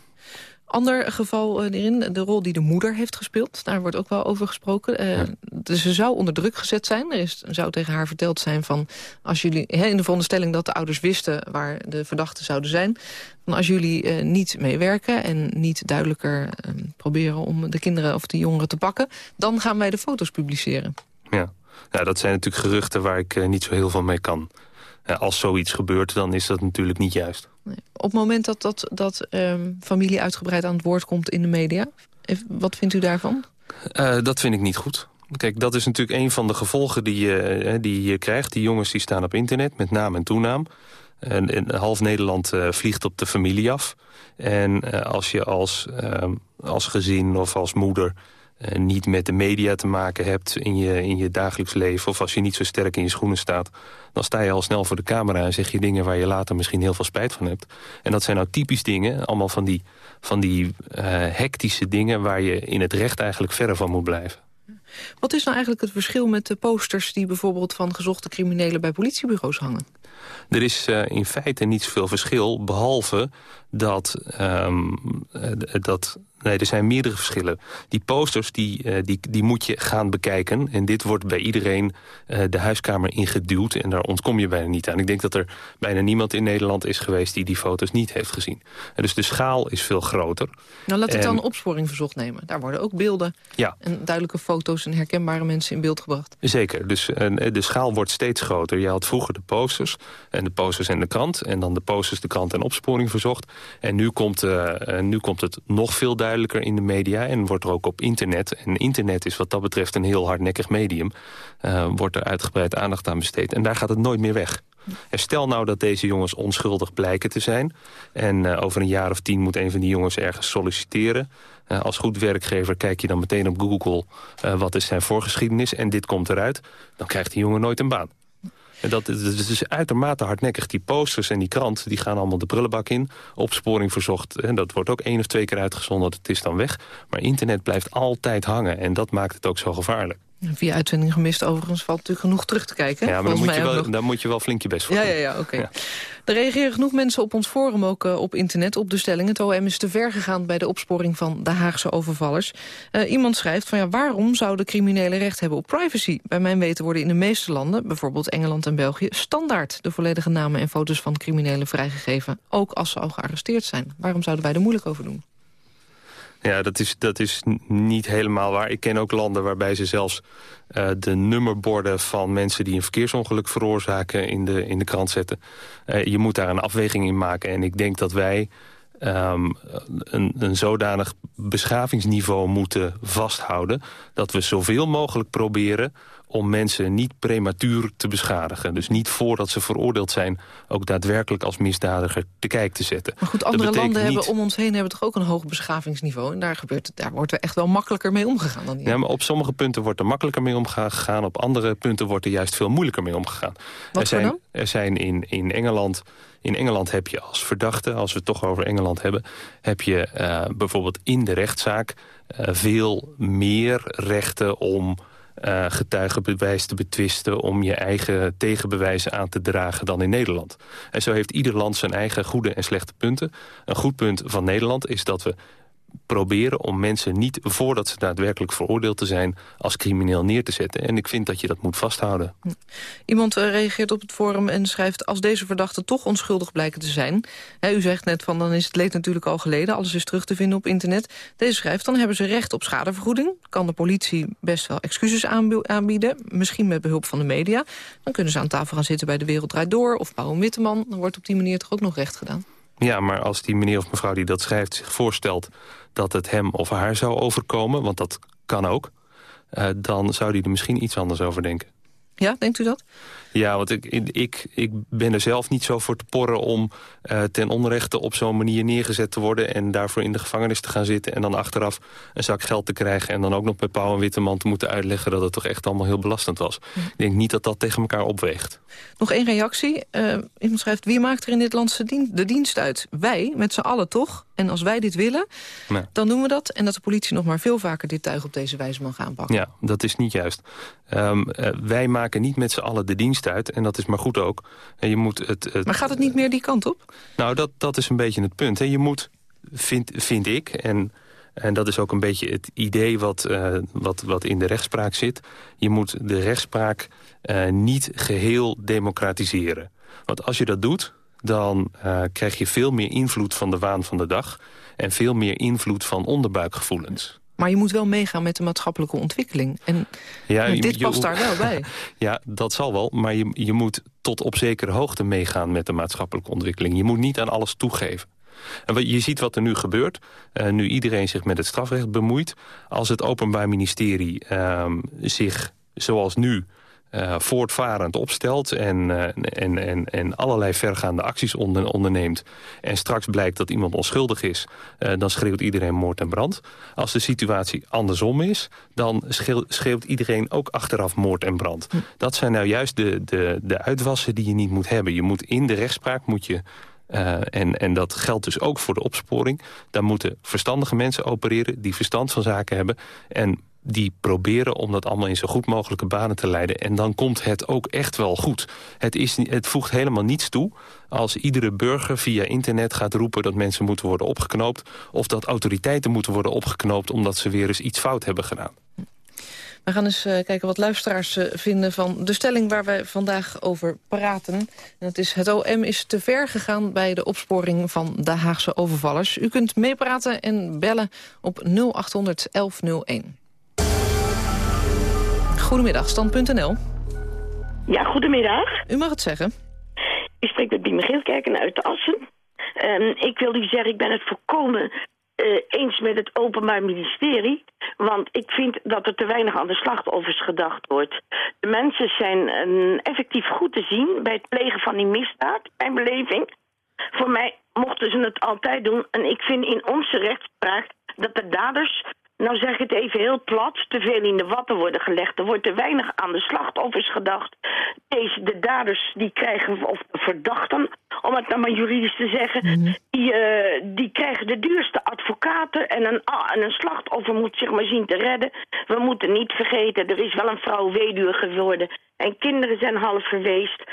Ander geval erin, de rol die de moeder heeft gespeeld. Daar wordt ook wel over gesproken. Uh, ja. dus ze zou onder druk gezet zijn. Er is, zou tegen haar verteld zijn van... als jullie in de veronderstelling dat de ouders wisten... waar de verdachten zouden zijn... van als jullie uh, niet meewerken en niet duidelijker uh, proberen... om de kinderen of de jongeren te pakken... dan gaan wij de foto's publiceren. Ja, ja dat zijn natuurlijk geruchten waar ik niet zo heel veel mee kan. Als zoiets gebeurt, dan is dat natuurlijk niet juist. Nee. Op het moment dat, dat, dat um, familie uitgebreid aan het woord komt in de media... wat vindt u daarvan? Uh, dat vind ik niet goed. Kijk, dat is natuurlijk een van de gevolgen die je, die je krijgt. Die jongens die staan op internet met naam en toenaam. En, en half Nederland uh, vliegt op de familie af. En uh, als je als, als gezin of als moeder eh, niet met de media te maken hebt in je, in je dagelijks leven... of als je niet zo sterk in je schoenen staat... dan sta je al snel voor de camera en zeg je dingen... waar je later misschien heel veel spijt van hebt. En dat zijn nou typisch dingen, allemaal van die, van die uh, hectische dingen... waar je in het recht eigenlijk verder van moet blijven. Wat is nou eigenlijk het verschil met de posters... die bijvoorbeeld van gezochte criminelen bij politiebureaus hangen? Er is uh, in feite niet zoveel verschil, behalve dat, um, dat Nee, er zijn meerdere verschillen. Die posters die, uh, die, die moet je gaan bekijken. En dit wordt bij iedereen de huiskamer ingeduwd. En daar ontkom je bijna niet aan. Ik denk dat er bijna niemand in Nederland is geweest... die die foto's niet heeft gezien. En dus de schaal is veel groter. Nou, laat ik dan opsporing verzocht nemen. Daar worden ook beelden ja. en duidelijke foto's... en herkenbare mensen in beeld gebracht. Zeker. Dus de schaal wordt steeds groter. Je had vroeger de posters en de posters en de krant. En dan de posters, de krant en opsporing verzocht. En nu komt, nu komt het nog veel duidelijker in de media en wordt er ook op internet. En internet is wat dat betreft een heel hardnekkig medium. Uh, wordt er uitgebreid aandacht aan besteed. En daar gaat het nooit meer weg. En stel nou dat deze jongens onschuldig blijken te zijn... en over een jaar of tien moet een van die jongens ergens solliciteren... Als goed werkgever kijk je dan meteen op Google... wat is zijn voorgeschiedenis en dit komt eruit... dan krijgt die jongen nooit een baan. Dat, dat is uitermate hardnekkig. Die posters en die krant die gaan allemaal de prullenbak in. Opsporing verzocht. En dat wordt ook één of twee keer uitgezonden. Het is dan weg. Maar internet blijft altijd hangen. En dat maakt het ook zo gevaarlijk. Via uitzending gemist overigens valt natuurlijk genoeg terug te kijken. Ja, maar dan moet, je wel, dan moet je wel flink je best voor Ja, ja, ja oké. Ja. Er reageren genoeg mensen op ons forum, ook uh, op internet, op de stelling. Het OM is te ver gegaan bij de opsporing van de Haagse overvallers. Uh, iemand schrijft van ja, waarom zouden criminelen recht hebben op privacy? Bij mijn weten worden in de meeste landen, bijvoorbeeld Engeland en België... standaard de volledige namen en foto's van criminelen vrijgegeven. Ook als ze al gearresteerd zijn. Waarom zouden wij er moeilijk over doen? Ja, dat is, dat is niet helemaal waar. Ik ken ook landen waarbij ze zelfs uh, de nummerborden van mensen die een verkeersongeluk veroorzaken in de, in de krant zetten. Uh, je moet daar een afweging in maken. En ik denk dat wij um, een, een zodanig beschavingsniveau moeten vasthouden... dat we zoveel mogelijk proberen om mensen niet prematuur te beschadigen. Dus niet voordat ze veroordeeld zijn... ook daadwerkelijk als misdadiger te kijk te zetten. Maar goed, andere landen niet... hebben om ons heen hebben toch ook een hoog beschavingsniveau... en daar, gebeurt, daar wordt er echt wel makkelijker mee omgegaan dan hier. Ja, maar op sommige punten wordt er makkelijker mee omgegaan... op andere punten wordt er juist veel moeilijker mee omgegaan. Wat er zijn, dan? Er zijn in, in Engeland... In Engeland heb je als verdachte, als we het toch over Engeland hebben... heb je uh, bijvoorbeeld in de rechtszaak uh, veel meer rechten om uh, getuigenbewijs te betwisten... om je eigen tegenbewijzen aan te dragen dan in Nederland. En zo heeft ieder land zijn eigen goede en slechte punten. Een goed punt van Nederland is dat we proberen om mensen niet, voordat ze daadwerkelijk veroordeeld te zijn, als crimineel neer te zetten. En ik vind dat je dat moet vasthouden. Iemand uh, reageert op het forum en schrijft... als deze verdachten toch onschuldig blijken te zijn... Hè, u zegt net van dan is het leed natuurlijk al geleden... alles is terug te vinden op internet. Deze schrijft dan hebben ze recht op schadevergoeding. Kan de politie best wel excuses aanbieden. Misschien met behulp van de media. Dan kunnen ze aan tafel gaan zitten bij De Wereld Draait Door... of Pauw Witteman. Dan wordt op die manier toch ook nog recht gedaan. Ja, maar als die meneer of mevrouw die dat schrijft zich voorstelt... dat het hem of haar zou overkomen, want dat kan ook... Uh, dan zou die er misschien iets anders over denken. Ja, denkt u dat? Ja, want ik, ik, ik ben er zelf niet zo voor te porren om uh, ten onrechte op zo'n manier neergezet te worden... en daarvoor in de gevangenis te gaan zitten en dan achteraf een zak geld te krijgen... en dan ook nog bij Pauw en Witteman te moeten uitleggen dat het toch echt allemaal heel belastend was. Hm. Ik denk niet dat dat tegen elkaar opweegt. Nog één reactie. Uh, iemand schrijft, wie maakt er in dit land de dienst uit? Wij, met z'n allen toch? En als wij dit willen, dan doen we dat. En dat de politie nog maar veel vaker dit tuig op deze wijze mag aanpakken. Ja, dat is niet juist. Um, uh, wij maken niet met z'n allen de dienst uit. En dat is maar goed ook. En je moet het, het, maar gaat het niet meer die kant op? Nou, dat, dat is een beetje het punt. Hè. Je moet, vind, vind ik... En, en dat is ook een beetje het idee wat, uh, wat, wat in de rechtspraak zit. Je moet de rechtspraak uh, niet geheel democratiseren. Want als je dat doet, dan uh, krijg je veel meer invloed van de waan van de dag... en veel meer invloed van onderbuikgevoelens. Maar je moet wel meegaan met de maatschappelijke ontwikkeling. En ja, je, dit past je, daar wel bij. [LAUGHS] Ja, dat zal wel. Maar je, je moet tot op zekere hoogte meegaan met de maatschappelijke ontwikkeling. Je moet niet aan alles toegeven. En je ziet wat er nu gebeurt. Uh, nu iedereen zich met het strafrecht bemoeit. Als het Openbaar Ministerie uh, zich, zoals nu... uh, voortvarend opstelt... En, uh, en, en, en allerlei vergaande acties onder, onderneemt... en straks blijkt dat iemand onschuldig is... Uh, dan schreeuwt iedereen moord en brand. Als de situatie andersom is... dan schreeuwt, iedereen ook achteraf moord en brand. Hm. Dat zijn nou juist de, de, de uitwassen die je niet moet hebben. Je moet in de rechtspraak moet je uh, en, en dat geldt dus ook voor de opsporing. Daar moeten verstandige mensen opereren die verstand van zaken hebben... en die proberen om dat allemaal in zo goed mogelijke banen te leiden. En dan komt het ook echt wel goed. Het, is, het voegt helemaal niets toe als iedere burger via internet gaat roepen... dat mensen moeten worden opgeknoopt... of dat autoriteiten moeten worden opgeknoopt... omdat ze weer eens iets fout hebben gedaan. We gaan eens uh, kijken wat luisteraars uh, vinden van de stelling waar we vandaag over praten. En dat is het OM is te ver gegaan bij de opsporing van de Haagse overvallers. U kunt meepraten en bellen op 0800 1101. Goedemiddag, stand.nl. Ja, goedemiddag. U mag het zeggen. Ik spreek met Bieme Geelkerken uit de Assen. Um, ik wil u zeggen, ik ben het volkomen uh, eens met het Openbaar Ministerie. Want ik vind dat er te weinig aan de slachtoffers gedacht wordt. De mensen zijn uh, effectief goed te zien bij het plegen van die misdaad, mijn beleving. Voor mij mochten ze het altijd doen. En ik vind in onze rechtspraak dat de daders nou zeg ik het even heel plat, te veel in de watten worden gelegd. Er wordt te weinig aan de slachtoffers gedacht. Deze, de daders die krijgen, of verdachten, om het nou maar juridisch te zeggen, mm. die, uh, die krijgen de duurste advocaten en een, ah, en een slachtoffer moet zich maar zien te redden. We moeten niet vergeten, er is wel een vrouw weduwe geworden en kinderen zijn half verweest.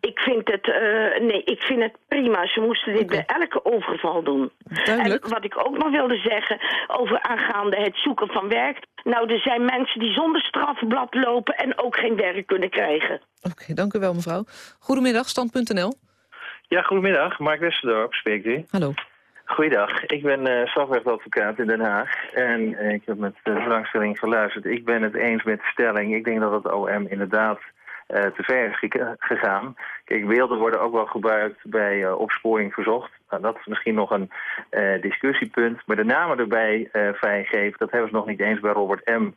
Ik vind het, uh, nee, ik vind het prima. Ze moesten dit okay. bij elke overval doen. Duidelijk. En wat ik ook nog wilde zeggen over aangaande het zoeken van werk. Nou, er zijn mensen die zonder strafblad lopen en ook geen werk kunnen krijgen. Oké, okay, dank u wel mevrouw. Goedemiddag, stand.nl. Ja, goedemiddag. Mark Westerdorp spreekt u. Hallo. Goeiedag, ik ben uh, strafrechtadvocaat in Den Haag en uh, ik heb met de belangstelling geluisterd. Ik ben het eens met de stelling. Ik denk dat het OM inderdaad uh, te ver is gegaan. Kijk, beelden worden ook wel gebruikt bij opsporing verzocht. Nou, dat is misschien nog een discussiepunt. Maar de namen erbij vrijgeven, dat hebben ze nog niet eens bij Robert M.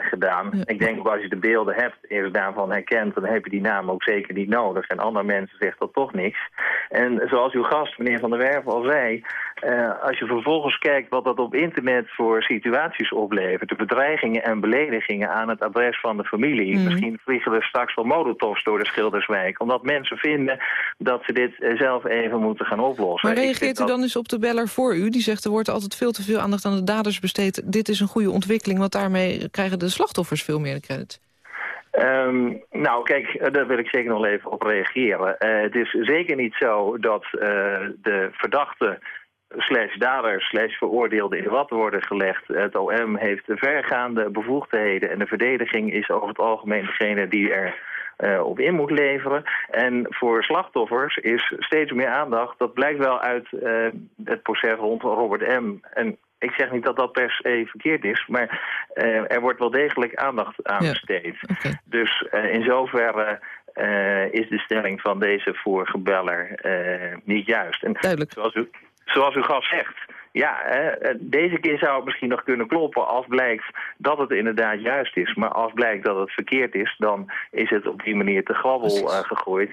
gedaan. Ja. Ik denk ook als je de beelden hebt, eerst daarvan herkent... dan heb je die naam ook zeker niet nodig. En andere mensen zegt dat toch niks. En zoals uw gast, meneer Van der Werf, al zei... als je vervolgens kijkt wat dat op internet voor situaties oplevert... de bedreigingen en beledigingen aan het adres van de familie... Mm. misschien vliegen er straks wel molotovs door de Schilderswijk... omdat mensen vinden dat ze dit zelf even moeten gaan oplossen. Maar reageert u dan eens op de beller voor u? Die zegt er wordt altijd veel te veel aandacht aan de daders besteed. Dit is een goede ontwikkeling, want daarmee krijgen de slachtoffers veel meer credit. Um, nou, kijk, daar wil ik zeker nog even op reageren. Uh, het is zeker niet zo dat uh, de verdachte slash dader slash veroordeelde in wat worden gelegd. Het OM heeft vergaande bevoegdheden en de verdediging is over het algemeen degene die er uh, op in moet leveren. En voor slachtoffers is steeds meer aandacht. Dat blijkt wel uit uh, het proces rond Robert M. En ik zeg niet dat dat per se verkeerd is, maar uh, er wordt wel degelijk aandacht aan ja. besteed. Okay. Dus in zoverre is de stelling van deze vorige beller niet juist. En Duidelijk. Zoals u, zoals uw gast zegt, ja, hè, deze keer zou het misschien nog kunnen kloppen als blijkt dat het inderdaad juist is. Maar als blijkt dat het verkeerd is, dan is het op die manier te grabbel uh, gegooid.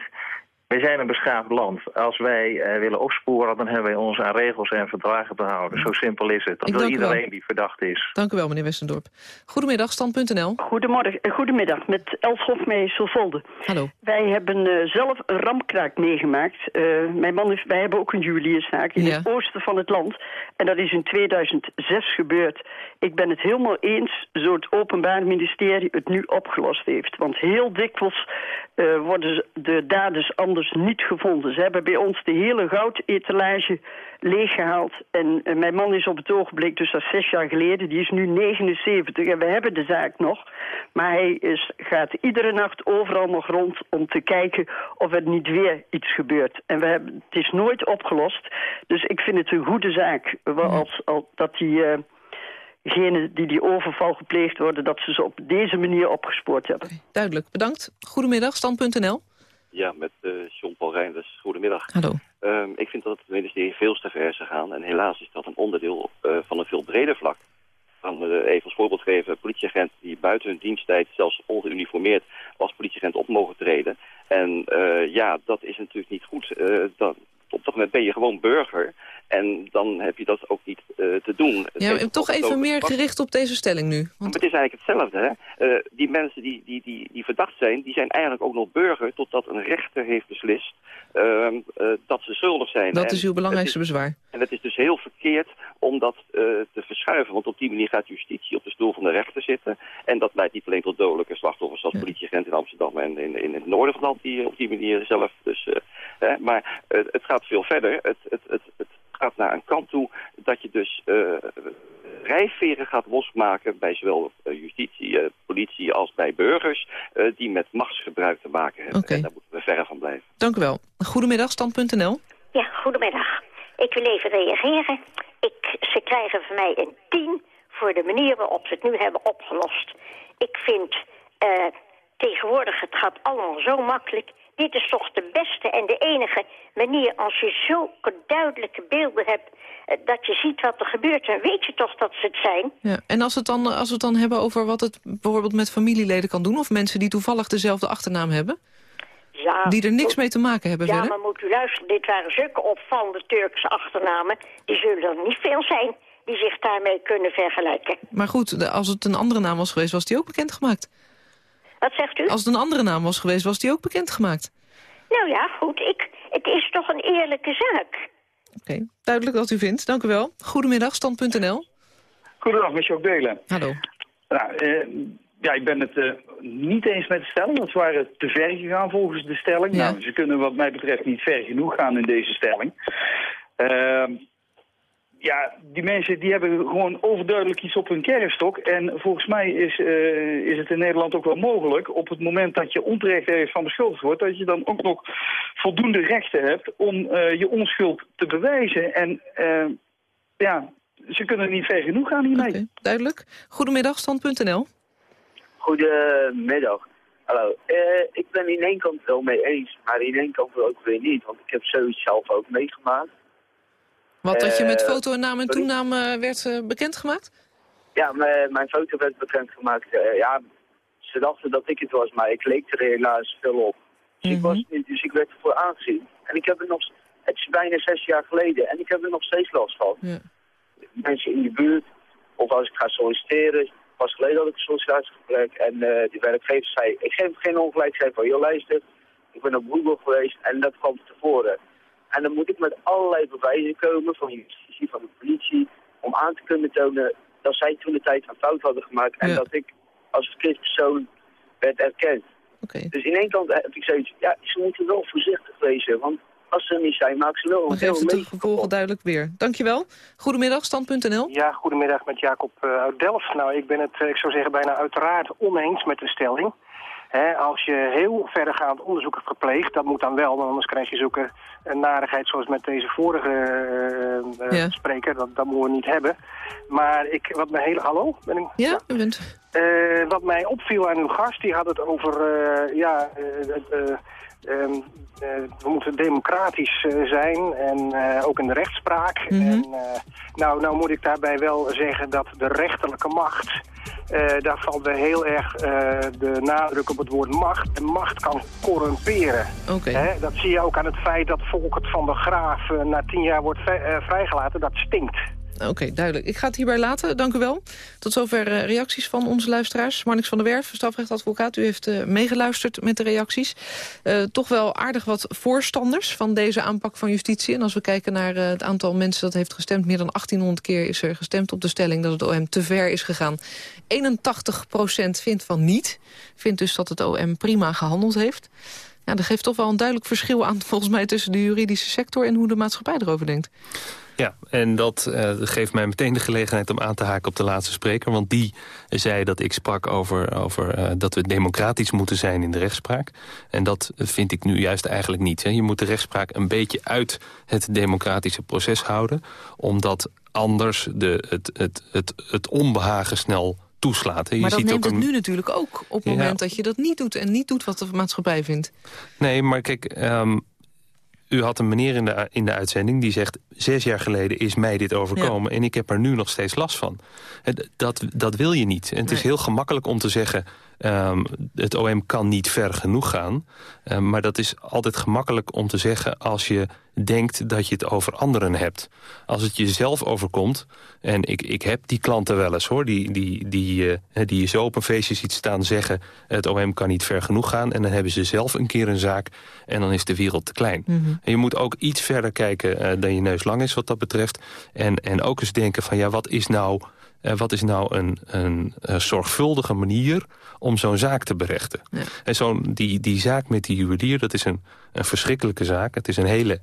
Wij zijn een beschaafd land. Als wij uh, willen opsporen, dan hebben wij ons aan regels en verdragen te houden. Zo simpel is het. Dat wil iedereen die verdacht is. Dank u wel, meneer Westendorp. Goedemiddag, stand.nl. Goedemorgen, uh, goedemiddag, met Els Hofmeijer Solvolde. Hallo. Wij hebben uh, zelf een ramkraak meegemaakt. mijn man is, wij hebben ook een Juliuszaak in ja. het oosten van het land. En dat is in 2006 gebeurd. Ik ben het helemaal eens, zo het Openbaar Ministerie het nu opgelost heeft. Want heel dikwijls worden de daders anders niet gevonden. Ze hebben bij ons de hele goudetalage leeggehaald. En, en mijn man is op het ogenblik, dus dat is zes jaar geleden, die is nu 79 en we hebben de zaak nog. Maar hij is, gaat iedere nacht overal nog rond om te kijken of er niet weer iets gebeurt. En we hebben, het is nooit opgelost. Dus ik vind het een goede zaak als, als, dat die... Uh, degenen die die overval gepleegd worden... dat ze ze op deze manier opgespoord hebben. Duidelijk, bedankt. Goedemiddag, stand.nl. Ja, met uh, John-Paul Reinders. Goedemiddag. Hallo. Um, ik vind dat het ministerie veel te ver is gegaan. En helaas is dat een onderdeel uh, van een veel breder vlak. Dan uh, even als voorbeeld geven, politieagenten die buiten hun diensttijd, zelfs ongeuniformeerd, als politieagent op mogen treden. En ja, dat is natuurlijk niet goed. dat, op dat moment ben je gewoon burger. En dan heb je dat ook niet uh, te doen. Ja, toch even meer gericht op deze stelling nu. Want... Het is eigenlijk hetzelfde. Hè? Uh, die mensen die, die, die, die verdacht zijn, die zijn eigenlijk ook nog burger... totdat een rechter heeft beslist uh, dat ze schuldig zijn. Dat is uw belangrijkste bezwaar. En het is dus heel verkeerd om dat te verschuiven. Want op die manier gaat justitie op de stoel van de rechter zitten. En dat leidt niet alleen tot dodelijke slachtoffers... zoals ja. politieagent in Amsterdam en in, in het noorden van het land... die op die manier zelf dus... maar het gaat veel verder. Het, het, het, het gaat naar een kant toe dat je dus uh, rijveren gaat losmaken bij zowel uh, justitie, uh, politie als bij burgers die met machtsgebruik te maken hebben. Okay. En daar moeten we verre van blijven. Dank u wel. Goedemiddag, stand.nl. Ja, goedemiddag. Ik wil even reageren. Ik, ze krijgen van mij een 10 voor de manier waarop ze het nu hebben opgelost. Ik vind tegenwoordig, het gaat allemaal zo makkelijk. Dit is toch de beste en de enige manier als je zulke duidelijke beelden hebt... Eh, dat je ziet wat er gebeurt, dan weet je toch dat ze het zijn. Ja, en als, het dan, als we het dan hebben over wat het bijvoorbeeld met familieleden kan doen... of mensen die toevallig dezelfde achternaam hebben... Ja, die er niks mee te maken hebben ja, verder? maar moet u luisteren, dit waren zulke opvallende Turkse achternamen. Die zullen er niet veel zijn die zich daarmee kunnen vergelijken. Maar goed, als het een andere naam was geweest, was die ook bekendgemaakt. Wat zegt u? Als het een andere naam was geweest, was die ook bekendgemaakt. Nou ja, goed. Ik, het is toch een eerlijke zaak. Oké, duidelijk wat u vindt. Dank u wel. Goedemiddag, stand.nl. Goedendag, met Jok Delen. Hallo. Nou, eh, ja, ik ben het uh, niet eens met de stelling. Dat ze waren te ver gegaan volgens de stelling. Ja. Nou, ze kunnen wat mij betreft niet ver genoeg gaan in deze stelling. Uh, ja, die mensen die hebben gewoon overduidelijk iets op hun kerfstok. En volgens mij is, uh, is het in Nederland ook wel mogelijk... op het moment dat je onterecht ergens van beschuldigd wordt... dat je dan ook nog voldoende rechten hebt om uh, je onschuld te bewijzen. En uh, ja, ze kunnen niet ver genoeg gaan hiermee. Okay, duidelijk. Goedemiddag, stand.nl. Goedemiddag. Hallo. ik ben in één kant wel mee eens, maar in één kant ook weer niet. Want ik heb zoiets zelf ook meegemaakt. Wat, dat je met foto, naam en toenaam uh, werd uh, bekendgemaakt? Ja, mijn foto werd bekendgemaakt. Ja, ze dachten dat ik het was, maar ik leek er helaas veel op. Dus, mm -hmm. ik was niet, dus ik werd ervoor aangezien. En ik heb er nog, het is bijna zes jaar geleden en ik heb er nog steeds last van. Ja. Mensen in de buurt, of als ik ga solliciteren, pas geleden had ik een sollicitatiegesprek en die werkgever zei, ik geef geen ongelijk, zei van, joh luister, ik ben op Google geweest en dat kwam tevoren. En dan moet ik met allerlei bewijzen komen van justitie, van de politie, om aan te kunnen tonen dat zij toen de tijd een fout hadden gemaakt en Ja. dat ik als verkeerd persoon werd erkend. Dus in één kant heb ik zoiets, ja, ze moeten wel voorzichtig wezen, want als ze er niet zijn, maken ze wel een heel het de gevolgen duidelijk weer. Dankjewel. Goedemiddag, stand.nl. Ja, goedemiddag met Jacob uh, uit Delft. Nou, ik ben het, uh, ik zou zeggen, bijna uiteraard oneens met de stelling. Als je heel verdergaand onderzoek hebt gepleegd, dat moet dan wel, want anders krijg je zulke uh, narigheid zoals met deze vorige uh, Ja. spreker. Dat, dat moeten we niet hebben. Maar ik, wat mij heel... Hallo? Ben ik... Ja, u bent... Uh, wat mij opviel aan uw gast, die had het over, uh, ja, um, we moeten democratisch zijn en ook in de rechtspraak. Mhm. En, nou, nou moet ik daarbij wel zeggen dat de rechterlijke macht, daar valt weer heel erg de nadruk op het woord macht. En macht kan corrumperen. Hè, Dat zie je ook aan het feit dat Volkert van der Graaf na tien jaar wordt vrij- vrijgelaten. Dat stinkt. Oké, duidelijk. Ik ga het hierbij laten. Dank u wel. Tot zover uh, reacties van onze luisteraars. Marnix van der Werf, strafrechtadvocaat. U heeft uh, meegeluisterd met de reacties. Uh, toch wel aardig wat voorstanders van deze aanpak van justitie. En als we kijken naar het aantal mensen dat heeft gestemd... meer dan 1800 keer is er gestemd op de stelling dat het OM te ver is gegaan. 81% vindt van niet. Vindt dus dat het OM prima gehandeld heeft. Ja, dat geeft toch wel een duidelijk verschil aan... [LAUGHS] volgens mij tussen de juridische sector en hoe de maatschappij erover denkt. Ja, en dat uh, geeft mij meteen de gelegenheid om aan te haken op de laatste spreker. Want die zei dat ik sprak over, over uh, dat we democratisch moeten zijn in de rechtspraak. En dat vind ik nu juist eigenlijk niet. Hè. Je moet de rechtspraak een beetje uit het democratische proces houden. Omdat anders de, het, het, het, het onbehagen snel toeslaat. Hè. Je maar dat ziet neemt ook het nu natuurlijk ook op het moment dat je dat niet doet... en niet doet wat de maatschappij vindt. Nee, maar kijk... Um, u had een meneer in de, in de uitzending die zegt... zes jaar geleden is mij dit overkomen en ik heb er nu nog steeds last van. Dat, dat wil je niet. En het is heel gemakkelijk om te zeggen... Um, het OM kan niet ver genoeg gaan. Um, maar dat is altijd gemakkelijk om te zeggen als je denkt dat je het over anderen hebt. Als het jezelf overkomt, en ik, ik heb die klanten wel eens hoor... die, die, die, uh, die je zo op een feestje ziet staan zeggen... het OM kan niet ver genoeg gaan en dan hebben ze zelf een keer een zaak... en dan is de wereld te klein. Mhm. En je moet ook iets verder kijken uh, dan je neus lang is wat dat betreft. En, en ook eens denken van ja, wat is nou... Uh, wat is nou een, een, een zorgvuldige manier om zo'n zaak te berechten. Ja. En zo'n die, die zaak met die juwelier, dat is een, een verschrikkelijke zaak. Het is een hele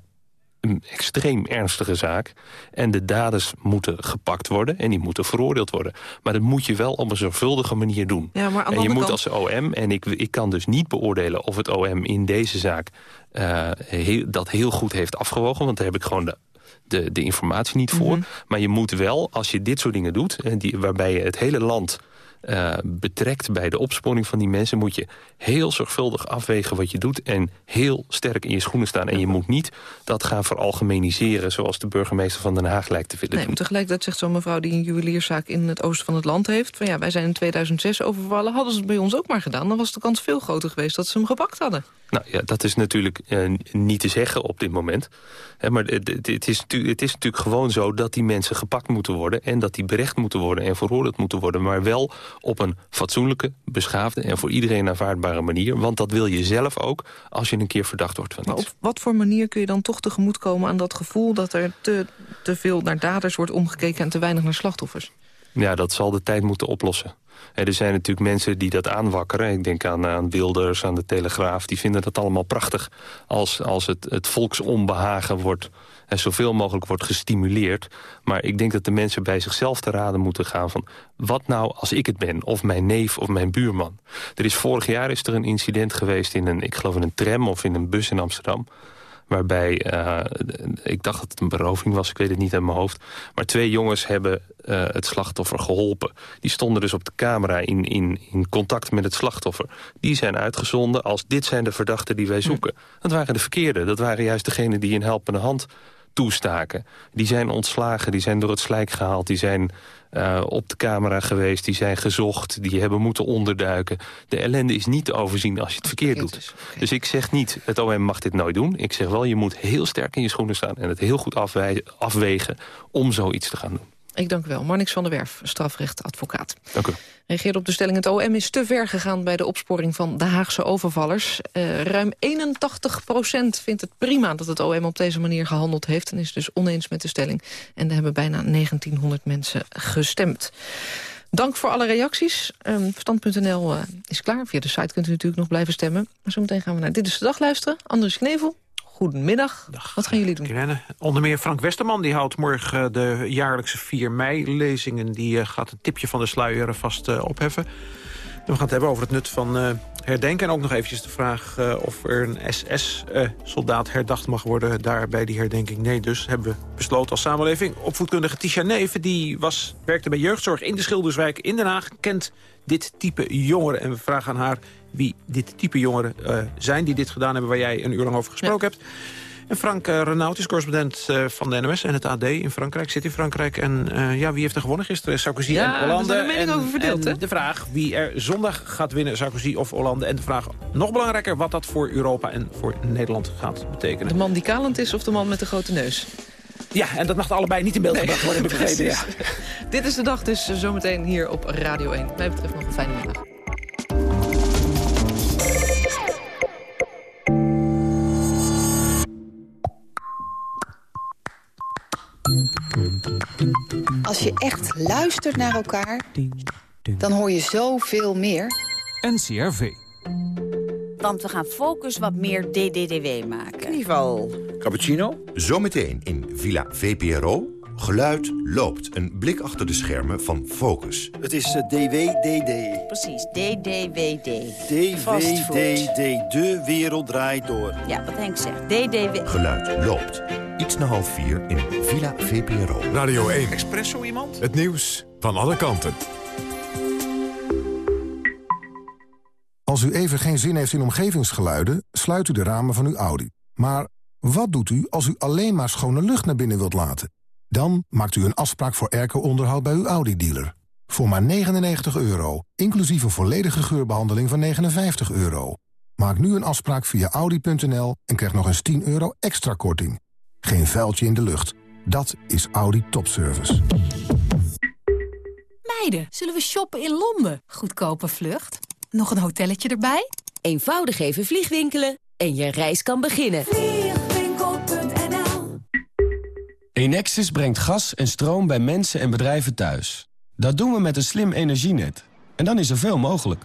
een extreem ernstige zaak. En de daders moeten gepakt worden en die moeten veroordeeld worden. Maar dat moet je wel op een zorgvuldige manier doen. Ja, maar aan en je moet kant- als OM, en ik, ik kan dus niet beoordelen of het OM in deze zaak uh, heel, dat heel goed heeft afgewogen. Want daar heb ik gewoon de, de, de informatie niet voor. Mhm. Maar je moet wel, als je dit soort dingen doet... die, waarbij je het hele land uh, betrekt bij de opsporing van die mensen... moet je heel zorgvuldig afwegen wat je doet... en heel sterk in je schoenen staan. En je moet niet dat gaan veralgemeniseren... zoals de burgemeester van Den Haag lijkt te willen Nee, doen. tegelijkertijd zegt zo'n mevrouw die een juwelierszaak in het oosten van het land heeft... van ja, wij zijn in 2006 overvallen, hadden ze het bij ons ook maar gedaan... dan was de kans veel groter geweest dat ze hem gepakt hadden. Nou ja, dat is natuurlijk uh, niet te zeggen op dit moment. Maar het, het, is het is natuurlijk gewoon zo dat die mensen gepakt moeten worden... en dat die berecht moeten worden en veroordeeld moeten worden. Maar wel op een fatsoenlijke, beschaafde en voor iedereen aanvaardbare manier. Want dat wil je zelf ook als je een keer verdacht wordt van iets. op wat voor manier kun je dan toch tegemoetkomen aan dat gevoel... dat er te, te veel naar daders wordt omgekeken en te weinig naar slachtoffers? Ja, dat zal de tijd moeten oplossen. Er zijn natuurlijk mensen die dat aanwakkeren. Ik denk aan, aan Wilders, aan de Telegraaf. Die vinden dat allemaal prachtig als, als het, het volksonbehagen wordt... en zoveel mogelijk wordt gestimuleerd. Maar ik denk dat de mensen bij zichzelf te raden moeten gaan van... wat nou als ik het ben, of mijn neef of mijn buurman. Er is vorig jaar is er een incident geweest in een, ik geloof in een tram of in een bus in Amsterdam waarbij, uh, ik dacht dat het een beroving was, ik weet het niet uit mijn hoofd. Maar twee jongens hebben uh, het slachtoffer geholpen. Die stonden dus op de camera in, in, in contact met het slachtoffer. Die zijn uitgezonden als dit zijn de verdachten die wij zoeken. Dat waren de verkeerde, dat waren juist degenen die een helpende hand toestaken. Die zijn ontslagen, die zijn door het slijk gehaald, die zijn uh, op de camera geweest, die zijn gezocht, die hebben moeten onderduiken. De ellende is niet te overzien als je het verkeerd doet. Dus, okay. dus ik zeg niet, het OM mag dit nooit doen. Ik zeg wel, je moet heel sterk in je schoenen staan en het heel goed afwegen om zoiets te gaan doen. Ik dank u wel. Marnix van der Werf, strafrechtadvocaat. Dank u. Reageert op de stelling het OM is te ver gegaan bij de opsporing van de Haagse overvallers. Uh, ruim 81 procent vindt het prima dat het OM op deze manier gehandeld heeft... en is dus oneens met de stelling. En er hebben bijna 1900 mensen gestemd. Dank voor alle reacties. Um, Stand.nl uh, is klaar. Via de site kunt u natuurlijk nog blijven stemmen. Maar zometeen gaan we naar Dit is de Dag luisteren. Andries Knevel, goedemiddag. Dag. Wat gaan jullie doen? Onder meer Frank Westerman die houdt morgen de jaarlijkse 4 mei-lezingen. Die uh, gaat een tipje van de sluier vast uh, opheffen. En we gaan het hebben over het nut van herdenken. En ook nog eventjes de vraag of er een SS-soldaat herdacht mag worden... daar bij die herdenking. Nee, dus hebben we besloten als samenleving. Opvoedkundige Tisha Neven die was, werkte bij jeugdzorg in de Schilderswijk in Den Haag... kent dit type jongeren. En we vragen aan haar wie dit type jongeren uh, zijn... die dit gedaan hebben waar jij een uur lang over gesproken ja. hebt. En Frank uh, Renaud is correspondent uh, van de NOS en het AD in Frankrijk. Zit in Frankrijk. En uh, ja, wie heeft er gewonnen gisteren? Sarkozy ja, en Hollande. Er zijn over verdeeld, en de vraag wie er zondag gaat winnen, Sarkozy of Hollande. En de vraag, nog belangrijker, wat dat voor Europa en voor Nederland gaat betekenen. De man die kalend is of de man met de grote neus? Ja, en dat mag allebei niet in beeld gebracht worden, heb ik begrepen. Ja. Dit is de dag dus zometeen hier op Radio 1. Wat mij betreft nog een fijne middag. Als je echt luistert naar elkaar, dan hoor je zoveel meer. NCRV. Want we gaan Focus wat meer DDDW maken. In ieder geval... Cappuccino? Zometeen in Villa VPRO. Geluid loopt. Een blik achter de schermen van Focus. Het is uh, DWDD. Precies, DDWD. DWDD. De wereld draait door. Ja, wat Henk zegt. DDW... Geluid loopt. Iets na half vier in Villa VPRO. Radio 1. Espresso iemand? Het nieuws van alle kanten. Als u even geen zin heeft in omgevingsgeluiden... sluit u de ramen van uw Audi. Maar Wat doet u als u alleen maar schone lucht naar binnen wilt laten? Dan maakt u een afspraak voor airco-onderhoud bij uw Audi-dealer. Voor maar 99 euro, inclusief een volledige geurbehandeling van 59 euro. Maak nu een afspraak via audi.nl en krijg nog eens 10 euro extra korting. Geen vuiltje in de lucht. Dat is Audi Topservice. Meiden, zullen we shoppen in Londen? Goedkope vlucht. Nog een hotelletje erbij? Eenvoudig even vliegwinkelen en je reis kan beginnen. Vliegwinkel.nl Enexis brengt gas en stroom bij mensen en bedrijven thuis. Dat doen we met een slim energienet. En dan is er veel mogelijk.